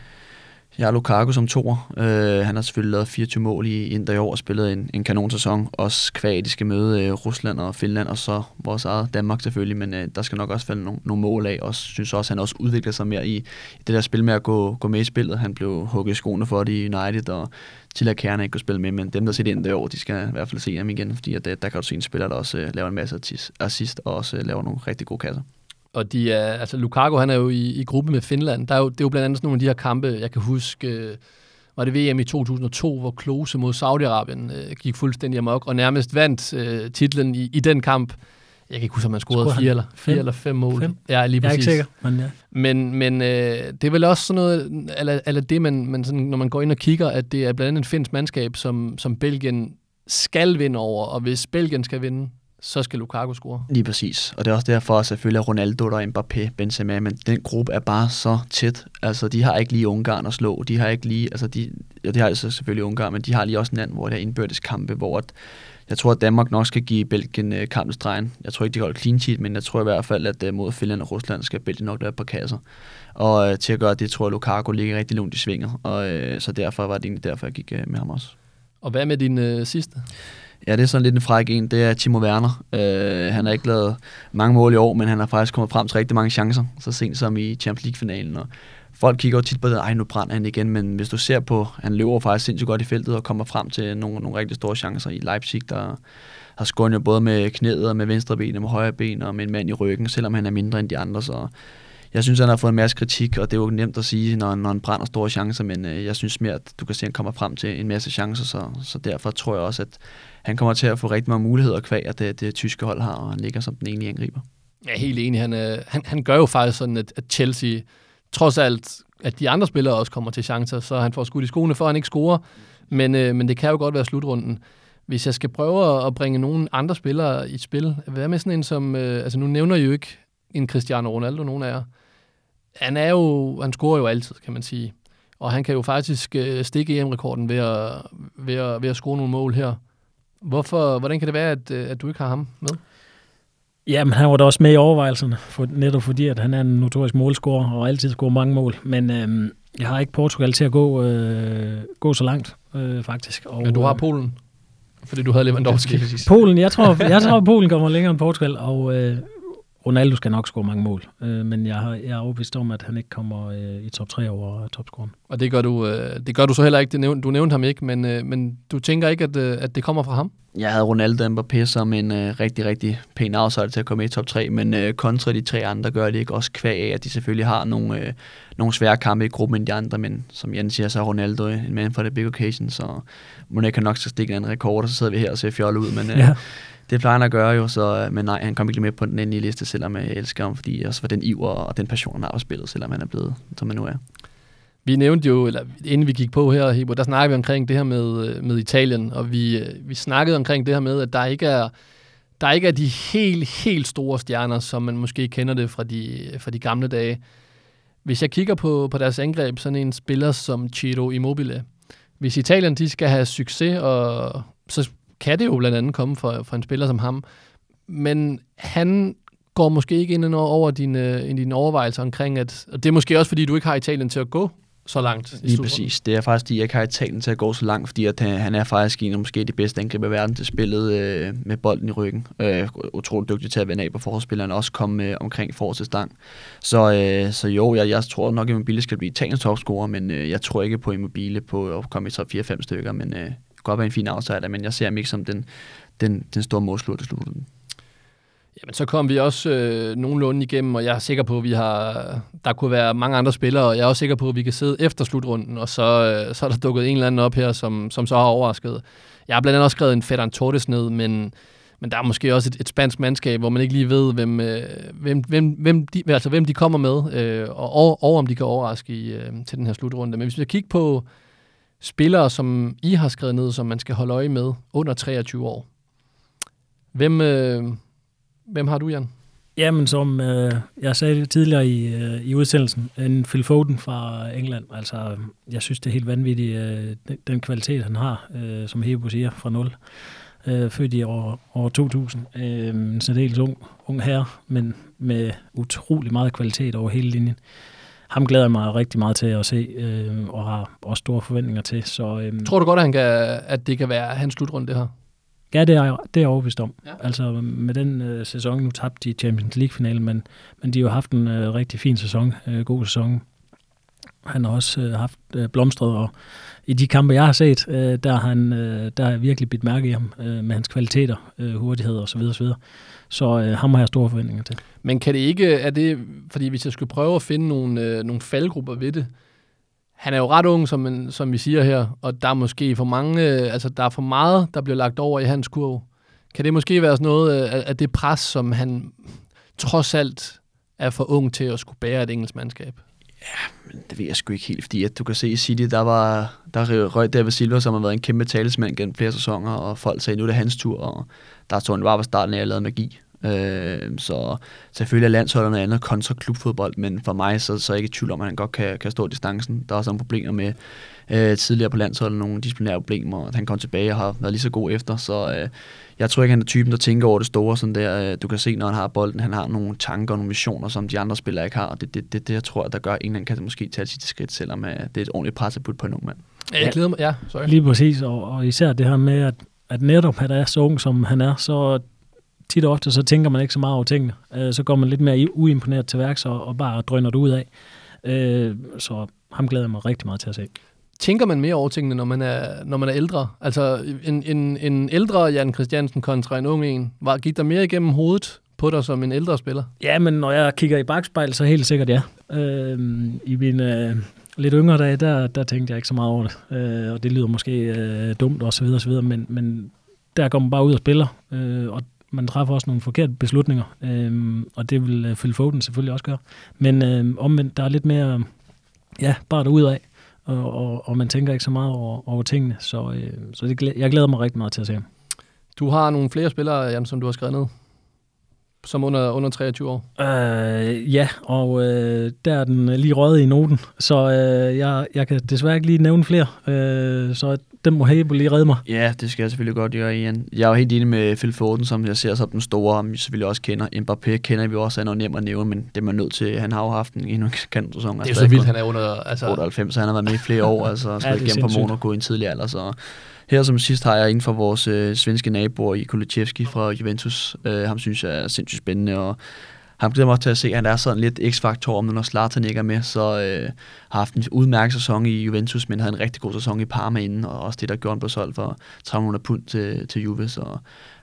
Jeg har Lukaku som toer. Øh, han har selvfølgelig lavet 24 mål i Inter i år og spillet en, en kanonsæson. Også kvad, de skal møde øh, Rusland og Finland, og så vores eget Danmark selvfølgelig, men øh, der skal nok også falde nogle, nogle mål af. Og synes også, at han også udvikler sig mere i, i det der spil med at gå, gå med i spillet. Han blev hugget i skoene for det i United, og til at Kerne ikke kunne spille med, men dem, der sidder ind derovre, de skal i hvert fald se ham igen, fordi at, der, der kan du se en spiller, der også øh, laver en masse assist, og også øh, laver nogle rigtig gode kasser. Og de er, altså Lukaku, han er jo i, i gruppe med Finland. Der er jo, det er jo blandt andet sådan nogle af de her kampe, jeg kan huske, øh, var det VM i 2002, hvor Klose mod Saudi-Arabien øh, gik fuldstændig amok, og nærmest vandt øh, titlen i, i den kamp. Jeg kan ikke huske, om man scorede fire eller, fire eller fem mål. Fem? Ja, lige præcis. Jeg er ikke sikker, men ja. Men, men øh, det er vel også sådan noget, eller, eller det, man, man sådan, når man går ind og kigger, at det er blandt andet en finsk mandskab, som, som Belgien skal vinde over, og hvis Belgien skal vinde, så skal Lukaku score. Lige præcis. Og det er også derfor selvfølgelig, at Ronaldo og Mbappé, Benzema, men den gruppe er bare så tæt. Altså, de har ikke lige Ungarn at slå. De har ikke lige, altså, de, ja, de har altså selvfølgelig Ungarn, men de har lige også en anden, hvor der er indbørtes kampe, hvor at, jeg tror, at Danmark nok skal give Belgien kampens drejn. Jeg tror ikke, de holder clean sheet, men jeg tror i hvert fald, at uh, mod Finland og Rusland skal Belgien nok være på kasser. Og uh, til at gøre det, tror jeg, Lukaku ligger rigtig lunt i svinger. Og uh, så derfor var det egentlig derfor, jeg gik uh, med ham også. Og hvad med din uh, sidste? Ja, det er sådan lidt en fræk en. Det er Timo Werner. Øh, han har ikke lavet mange mål i år, men han har faktisk kommet frem til rigtig mange chancer, så sent som i Champions League-finalen. Og folk kigger jo tit på det, ej, nu brænder han igen, men hvis du ser på, han løber faktisk sindssygt godt i feltet og kommer frem til nogle, nogle rigtig store chancer i Leipzig, der har scoret jo både med knæet og med venstre ben og med højre ben og med en mand i ryggen, selvom han er mindre end de andre, så jeg synes, han har fået en masse kritik, og det er jo nemt at sige, når, når han brænder store chancer, men øh, jeg synes mere, at du kan se, at han kommer frem til en masse chancer, så, så derfor tror jeg også, at han kommer til at få rigtig mange muligheder kvæg, at det, det tyske hold har, og han ligger som den enlige angriber. Jeg er helt enig. Han, øh, han, han gør jo faktisk sådan, at, at Chelsea, trods alt, at de andre spillere også kommer til chancer, så han får skudt i skoene, for han ikke scorer. Men, øh, men det kan jo godt være slutrunden. Hvis jeg skal prøve at bringe nogle andre spillere i spil, hvad med sådan en som, øh, altså nu nævner I jo ikke en Cristiano Ronaldo, nogen af jer. Han er jo, han scorer jo altid, kan man sige. Og han kan jo faktisk øh, stikke EM-rekorden ved at, ved, at, ved at score nogle mål her. Hvorfor, hvordan kan det være, at, øh, at du ikke har ham med? Ja, men han var da også med i overvejelserne, for, netop fordi, at han er en notorisk målscorer og altid scorer mange mål. Men øhm, jeg har ikke Portugal til at gå, øh, gå så langt, øh, faktisk. Og, men du har øh, Polen? Fordi du havde Lewandowski. Polen, jeg tror, jeg tror Polen kommer længere end Portugal, og øh, Ronaldo skal nok score mange mål, øh, men jeg, har, jeg er overbevist om, at han ikke kommer øh, i top 3 over topscoren. Og det gør du, øh, det gør du så heller ikke. Det nævnte, du nævnte ham ikke, men, øh, men du tænker ikke, at, øh, at det kommer fra ham? Jeg havde Ronaldo og Mbappé som en øh, rigtig, rigtig pæn outsider til at komme i top 3, men øh, kontra de tre andre gør det ikke også kvæg af, at de selvfølgelig har nogle, øh, nogle svære kampe i gruppen end de andre, men som Jens siger, så er Ronaldo en man for the big occasion, så Monet kan nok stikke en rekord, og så sidder vi her og ser fjolle ud, men øh, ja det plejer han at gøre jo, så, øh, men nej, han kom ikke med på den endelige liste, selvom jeg elsker ham, fordi også var den iver og den passion, han har på spillet, selvom han er blevet, som han nu er. Vi nævnte jo, eller inden vi gik på her, Hebo, der snakkede vi omkring det her med, øh, med Italien, og vi, øh, vi snakkede omkring det her med, at der ikke er, der ikke er de helt, helt store stjerner, som man måske kender det fra de, fra de gamle dage. Hvis jeg kigger på, på deres angreb, sådan en spiller som Ciro Immobile, hvis Italien de skal have succes, og så kan det jo blandt andet komme fra, fra en spiller som ham, men han går måske ikke ind over dine, i dine overvejelser omkring, at og det er måske også, fordi du ikke har Italien til at gå så langt. Lige præcis. Det er faktisk, jeg ikke har Italien til at gå så langt, fordi at han, han er faktisk en af måske de bedste angriber i verden til spillet øh, med bolden i ryggen. Øh, utrolig dygtig til at vende af på forspilleren, også komme øh, omkring for til stang. Så, øh, så jo, jeg, jeg tror nok, at Immobile skal blive Italiens topscorer, men øh, jeg tror ikke på Immobile på at komme i top 4-5 stykker, men øh, kunne godt være en fin outsider, men jeg ser ham ikke som den, den, den store målslut i slutningen. Jamen, så kom vi også øh, nogenlunde igennem, og jeg er sikker på, at vi har, der kunne være mange andre spillere, og jeg er også sikker på, at vi kan sidde efter slutrunden, og så, øh, så er der dukket en eller anden op her, som, som så har overrasket. Jeg har blandt andet også skrevet en Ferdinand Torres ned, men, men der er måske også et, et spansk mandskab, hvor man ikke lige ved, hvem, øh, hvem, hvem, hvem, de, altså, hvem de kommer med, øh, og, og, og om de kan overraske i, øh, til den her slutrunde. Men hvis vi kigger på spillere, som I har skrevet ned, som man skal holde øje med under 23 år, hvem... Øh, Hvem har du, Jan? Jamen, som øh, jeg sagde tidligere i, øh, i udsendelsen, en Phil Foden fra England. Altså, jeg synes, det er helt vanvittigt, øh, den, den kvalitet, han har, øh, som Hebo siger, fra 0. Øh, født i år, år 2000. Øh, en særdeles ung, ung herre, men med utrolig meget kvalitet over hele linjen. Ham glæder jeg mig rigtig meget til at se, øh, og har også store forventninger til. Så, øh, Tror du godt, at, han kan, at det kan være hans slutrunde, det her? Ja, det er, jeg, det er jeg overbevist om. Ja. Altså med den øh, sæson, nu tabte de Champions League-finalen, men, men de har jo haft en øh, rigtig fin sæson, øh, god sæson. Han har også øh, haft øh, blomstret, og i de kampe, jeg har set, øh, der, har han, øh, der har jeg virkelig bidt mærke i ham øh, med hans kvaliteter, øh, hurtighed og så videre, så øh, ham har jeg store forventninger til. Men kan det ikke, er det, fordi hvis jeg skulle prøve at finde nogle, øh, nogle faldgrupper ved det, han er jo ret ung, som, som vi siger her, og der er måske for mange, øh, altså der er for meget, der bliver lagt over i hans kurv. Kan det måske være sådan noget øh, af det pres, som han trods alt er for ung til at skulle bære et engelsk mandskab? Ja, men det ved jeg sgu ikke helt, fordi at du kan se i City, der var der røg David Silva, som har været en kæmpe talesmand gennem flere sæsoner, og folk sagde, nu er det hans tur, og der tog han bare på starten af at lave magi. Øh, så selvfølgelig er landsholdet noget andet kontra klubfodbold, men for mig så, så er jeg ikke i tvivl om, at han godt kan, kan stå distancen. Der er også nogle problemer med øh, tidligere på landsholdet, nogle disciplinære problemer, og han kom tilbage og har været lige så god efter, så øh, jeg tror ikke, han er typen, der tænker over det store, sådan der, øh, du kan se, når han har bolden, han har nogle tanker og nogle missioner, som de andre spillere ikke har, og det er det, det, det, jeg tror, der gør, at England kan måske tage sit skridt, selvom øh, det er et ordentligt pres at putte på en ung mand. Ja, jeg glæder mig, ja, sorry. Lige præcis, og, og især det her med, at, at netop han er så ung, som han er, så tit og ofte, så tænker man ikke så meget over tingene. Øh, så går man lidt mere uimponeret til værks og, og bare drøner det ud af. Øh, så ham glæder jeg mig rigtig meget til at se. Tænker man mere over tingene, når man er, når man er ældre? Altså en, en, en ældre Jan Christiansen kontra en ung en. Var, gik der mere igennem hovedet på dig som en ældre spiller? Ja, men når jeg kigger i bagspejl, så helt sikkert ja. Øh, I mine øh, lidt yngre dage, der, der tænkte jeg ikke så meget over det. Øh, og det lyder måske øh, dumt og så videre, og så videre men, men der går man bare ud og spiller, øh, og man træffer også nogle forkerte beslutninger, øh, og det vil øh, Phil Foden selvfølgelig også gøre. Men øh, omvendt, der er lidt mere, ja, bare derud af, og, og, og man tænker ikke så meget over, over tingene, så, øh, så det, jeg glæder mig rigtig meget til at se ham. Du har nogle flere spillere, Jan, som du har skrevet ned? Som under, under 23 år? Øh, ja, og øh, der er den lige røget i noten, så øh, jeg, jeg kan desværre ikke lige nævne flere, øh, så den må Hebo lige redde mig. Ja, det skal jeg selvfølgelig godt gøre igen. Jeg er jo helt enig med Phil Foden, som jeg ser som den store, som jeg selvfølgelig også kender. Mbappé kender vi også, han er nemt at nævne, men det er man nødt til. Han har jo haft en endnu en kendt sæson. Det er så vildt, han er under... Altså... 98, så han har været med i flere år, altså spillet ja, igennem på Monaco i en tidlig alder, så her som sidst har jeg inden for vores øh, svenske naboer i Kulichevski fra Juventus. Øh, ham synes jeg er sindssygt spændende, og ham glæder mig også til at se, at han er sådan lidt x-faktor, om når Zlatan ikke er med, så øh, har haft en udmærket sæson i Juventus, men havde en rigtig god sæson i Parma inden, og også det, der gjorde han blev solgt for 300 pund til, til Juve, så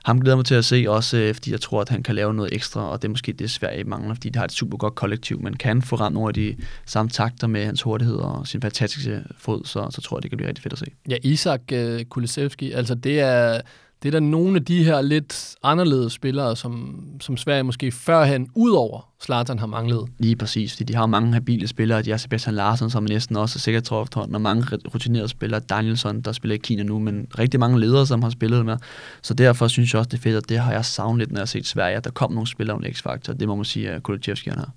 ham glæder mig til at se, også øh, fordi jeg tror, at han kan lave noget ekstra, og det er måske det Sverige mangler, fordi de har et super godt kollektiv, men kan få ramt nogle af de samme takter med hans hurtighed og sin fantastiske fod, så, så tror jeg, det kan blive rigtig fedt at se. Ja, Isak øh, Kulisevski, altså det er det er der nogle af de her lidt anderledes spillere, som, som Sverige måske førhen, ud over Zlatan, har manglet. Lige præcis, fordi de har mange habile spillere. De har Sebastian Larsen, som næsten også er sikkert tror og mange rutinerede spillere. Danielson, der spiller i Kina nu, men rigtig mange ledere, som har spillet med. Så derfor synes jeg også, det er fedt, at det har jeg savnet lidt, når jeg har set Sverige, at der kom nogle spillere om X-Factor. Det må man sige, at Kulichevski har.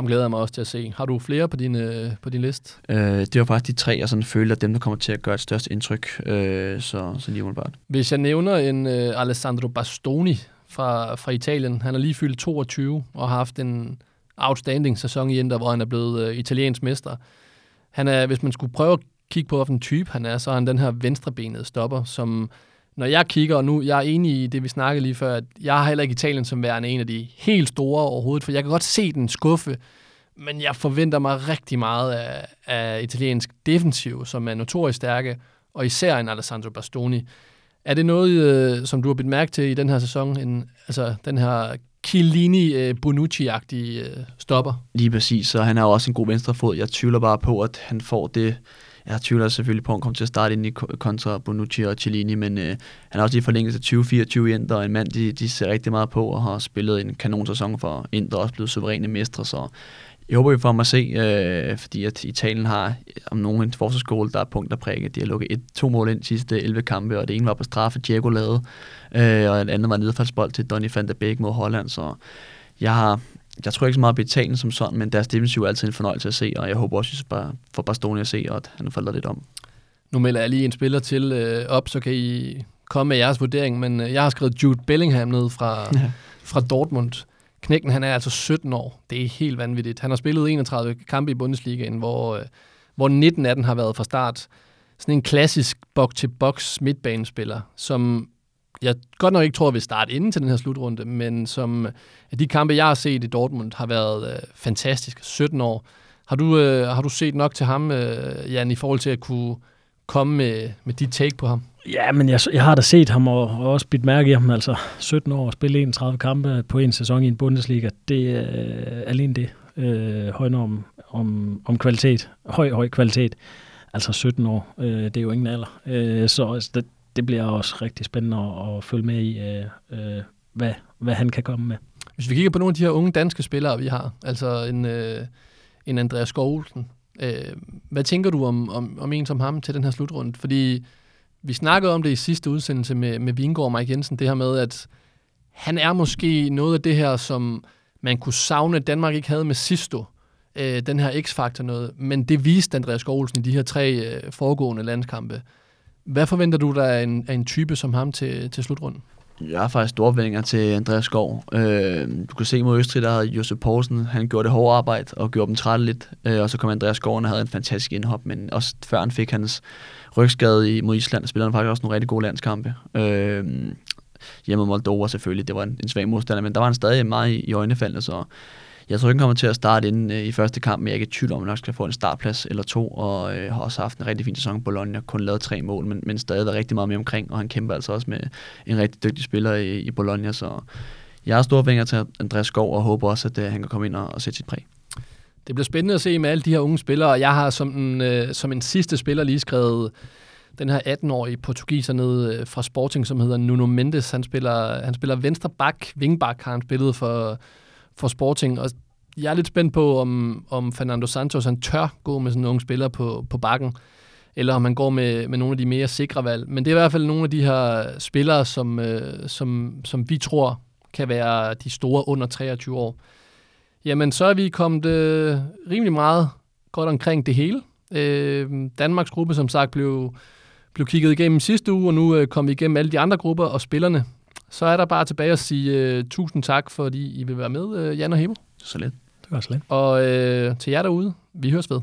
Ham glæder jeg mig også til at se. Har du flere på din, øh, på din liste? Øh, det var faktisk de tre, jeg sådan følte, at dem, der kommer til at gøre et størst indtryk. Øh, så, så lige umiddelbart. Hvis jeg nævner en øh, Alessandro Bastoni fra, fra Italien. Han er lige fyldt 22 og har haft en outstanding sæson i Inter, hvor han er blevet øh, italiensk mester. Han er, hvis man skulle prøve at kigge på, hvilken type han er, så er han den her venstrebenede stopper, som når jeg kigger, og nu jeg er enig i det, vi snakkede lige før, at jeg har heller ikke Italien som værende en af de helt store overhovedet, for jeg kan godt se den skuffe, men jeg forventer mig rigtig meget af, af italiensk defensiv, som er notorisk stærke, og især en Alessandro Bastoni. Er det noget, øh, som du har bidt mærke til i den her sæson? En, altså den her Chiellini-Bonucci-agtige øh, øh, stopper? Lige præcis, så han har også en god venstrefod. Jeg tvivler bare på, at han får det jeg tvivler selvfølgelig på, at han kommer til at starte ind i kontra Bonucci og Cellini, men øh, han har også lige forlænget til 2024 Inter, og en mand, de, de ser rigtig meget på og har spillet en kanonsæson for Inter, og også blevet suveræne mestre, så jeg håber, vi får mig at se, øh, fordi at Italien har om nogen en forsvarsskole, der er punkt, og prikke. De har lukket et, to mål ind de sidste 11 kampe, og det ene var på straffe, Diego lavede, øh, og det andet var nedfaldsbold til Donny van der Beek mod Holland, så jeg har, jeg tror ikke så meget på Italien som sådan, men deres defensiv er altid en fornøjelse at se, og jeg håber også, at bare for Bastoni at se, og at han falder lidt om. Nu melder jeg lige en spiller til øh, op, så kan I komme med jeres vurdering, men øh, jeg har skrevet Jude Bellingham ned fra, ja. fra Dortmund. Knækken, han er altså 17 år. Det er helt vanvittigt. Han har spillet 31 kampe i Bundesligaen, hvor, øh, hvor 19 af dem har været fra start. Sådan en klassisk box-til-box midtbanespiller, som jeg godt nok ikke tror, at vi starter inden til den her slutrunde, men som af de kampe, jeg har set i Dortmund, har været øh, fantastisk. 17 år. Har du, øh, har du set nok til ham, øh, Jan, i forhold til at kunne komme med, med dit take på ham? Ja, men jeg, jeg har da set ham og, og også bidt mærke i ham. Altså 17 år og spille 31 kampe på en sæson i en Bundesliga, det er øh, alene det. Øh, højner om, om, om kvalitet. Høj, høj kvalitet. Altså 17 år, øh, det er jo ingen alder. Øh, så altså, det, det bliver også rigtig spændende at, at følge med i, øh, øh, hvad, hvad han kan komme med. Hvis vi kigger på nogle af de her unge danske spillere, vi har, altså en, øh, en Andreas Skovlsen, øh, hvad tænker du om, om, om en som ham til den her slutrunde? Fordi vi snakkede om det i sidste udsendelse med, med Vingård og Mike Jensen, det her med, at han er måske noget af det her, som man kunne savne, at Danmark ikke havde med Sisto, øh, den her X-faktor noget, men det viste Andreas Skovlsen i de her tre øh, foregående landskampe. Hvad forventer du der af en, af en type som ham til, til slutrunden? Jeg har faktisk store forventninger til Andreas Skov. Øh, du kan se mod Østrig, der havde Josef Poulsen, han gjorde det hårde arbejde og gjorde dem trætte lidt. Øh, og så kom Andreas Skov, og havde en fantastisk indhop, men også før han fik hans rygskade i, mod Island, spillede han faktisk også nogle rigtig gode landskampe. Øh, hjemme mod Moldova selvfølgelig, det var en, en svag modstander, men der var han stadig meget i, i øjnefaldene, så jeg tror ikke, han kommer til at starte inden øh, i første kamp, men jeg er ikke i tvivl om, at han nok skal få en startplads eller to, og øh, har også haft en rigtig fin sæson i Bologna, kun lavet tre mål, men, men stadig været rigtig meget med omkring, og han kæmper altså også med en rigtig dygtig spiller i, i Bologna, så jeg har store vinger til Andreas Skov, og håber også, at øh, han kan komme ind og, og sætte sit præg. Det bliver spændende at se med alle de her unge spillere, og jeg har som en, øh, som en sidste spiller lige skrevet den her 18-årige portugiser ned øh, fra Sporting, som hedder Nuno Mendes. Han spiller, han spiller venstre bak, vingbak har han spillet for, for Sporting, og jeg er lidt spændt på, om, om Fernando Santos han tør gå med sådan en ung spiller på, på bakken, eller om han går med, med nogle af de mere sikre valg. Men det er i hvert fald nogle af de her spillere, som, øh, som, som vi tror kan være de store under 23 år. Jamen, så er vi kommet øh, rimelig meget godt omkring det hele. Øh, Danmarks gruppe, som sagt, blev, blev kigget igennem sidste uge, og nu øh, kom vi igennem alle de andre grupper og spillerne. Så er der bare tilbage at sige øh, tusind tak, fordi I vil være med, øh, Jan og Hebo. Så lidt. Det var slet. Og øh, til jer derude, vi høres ved.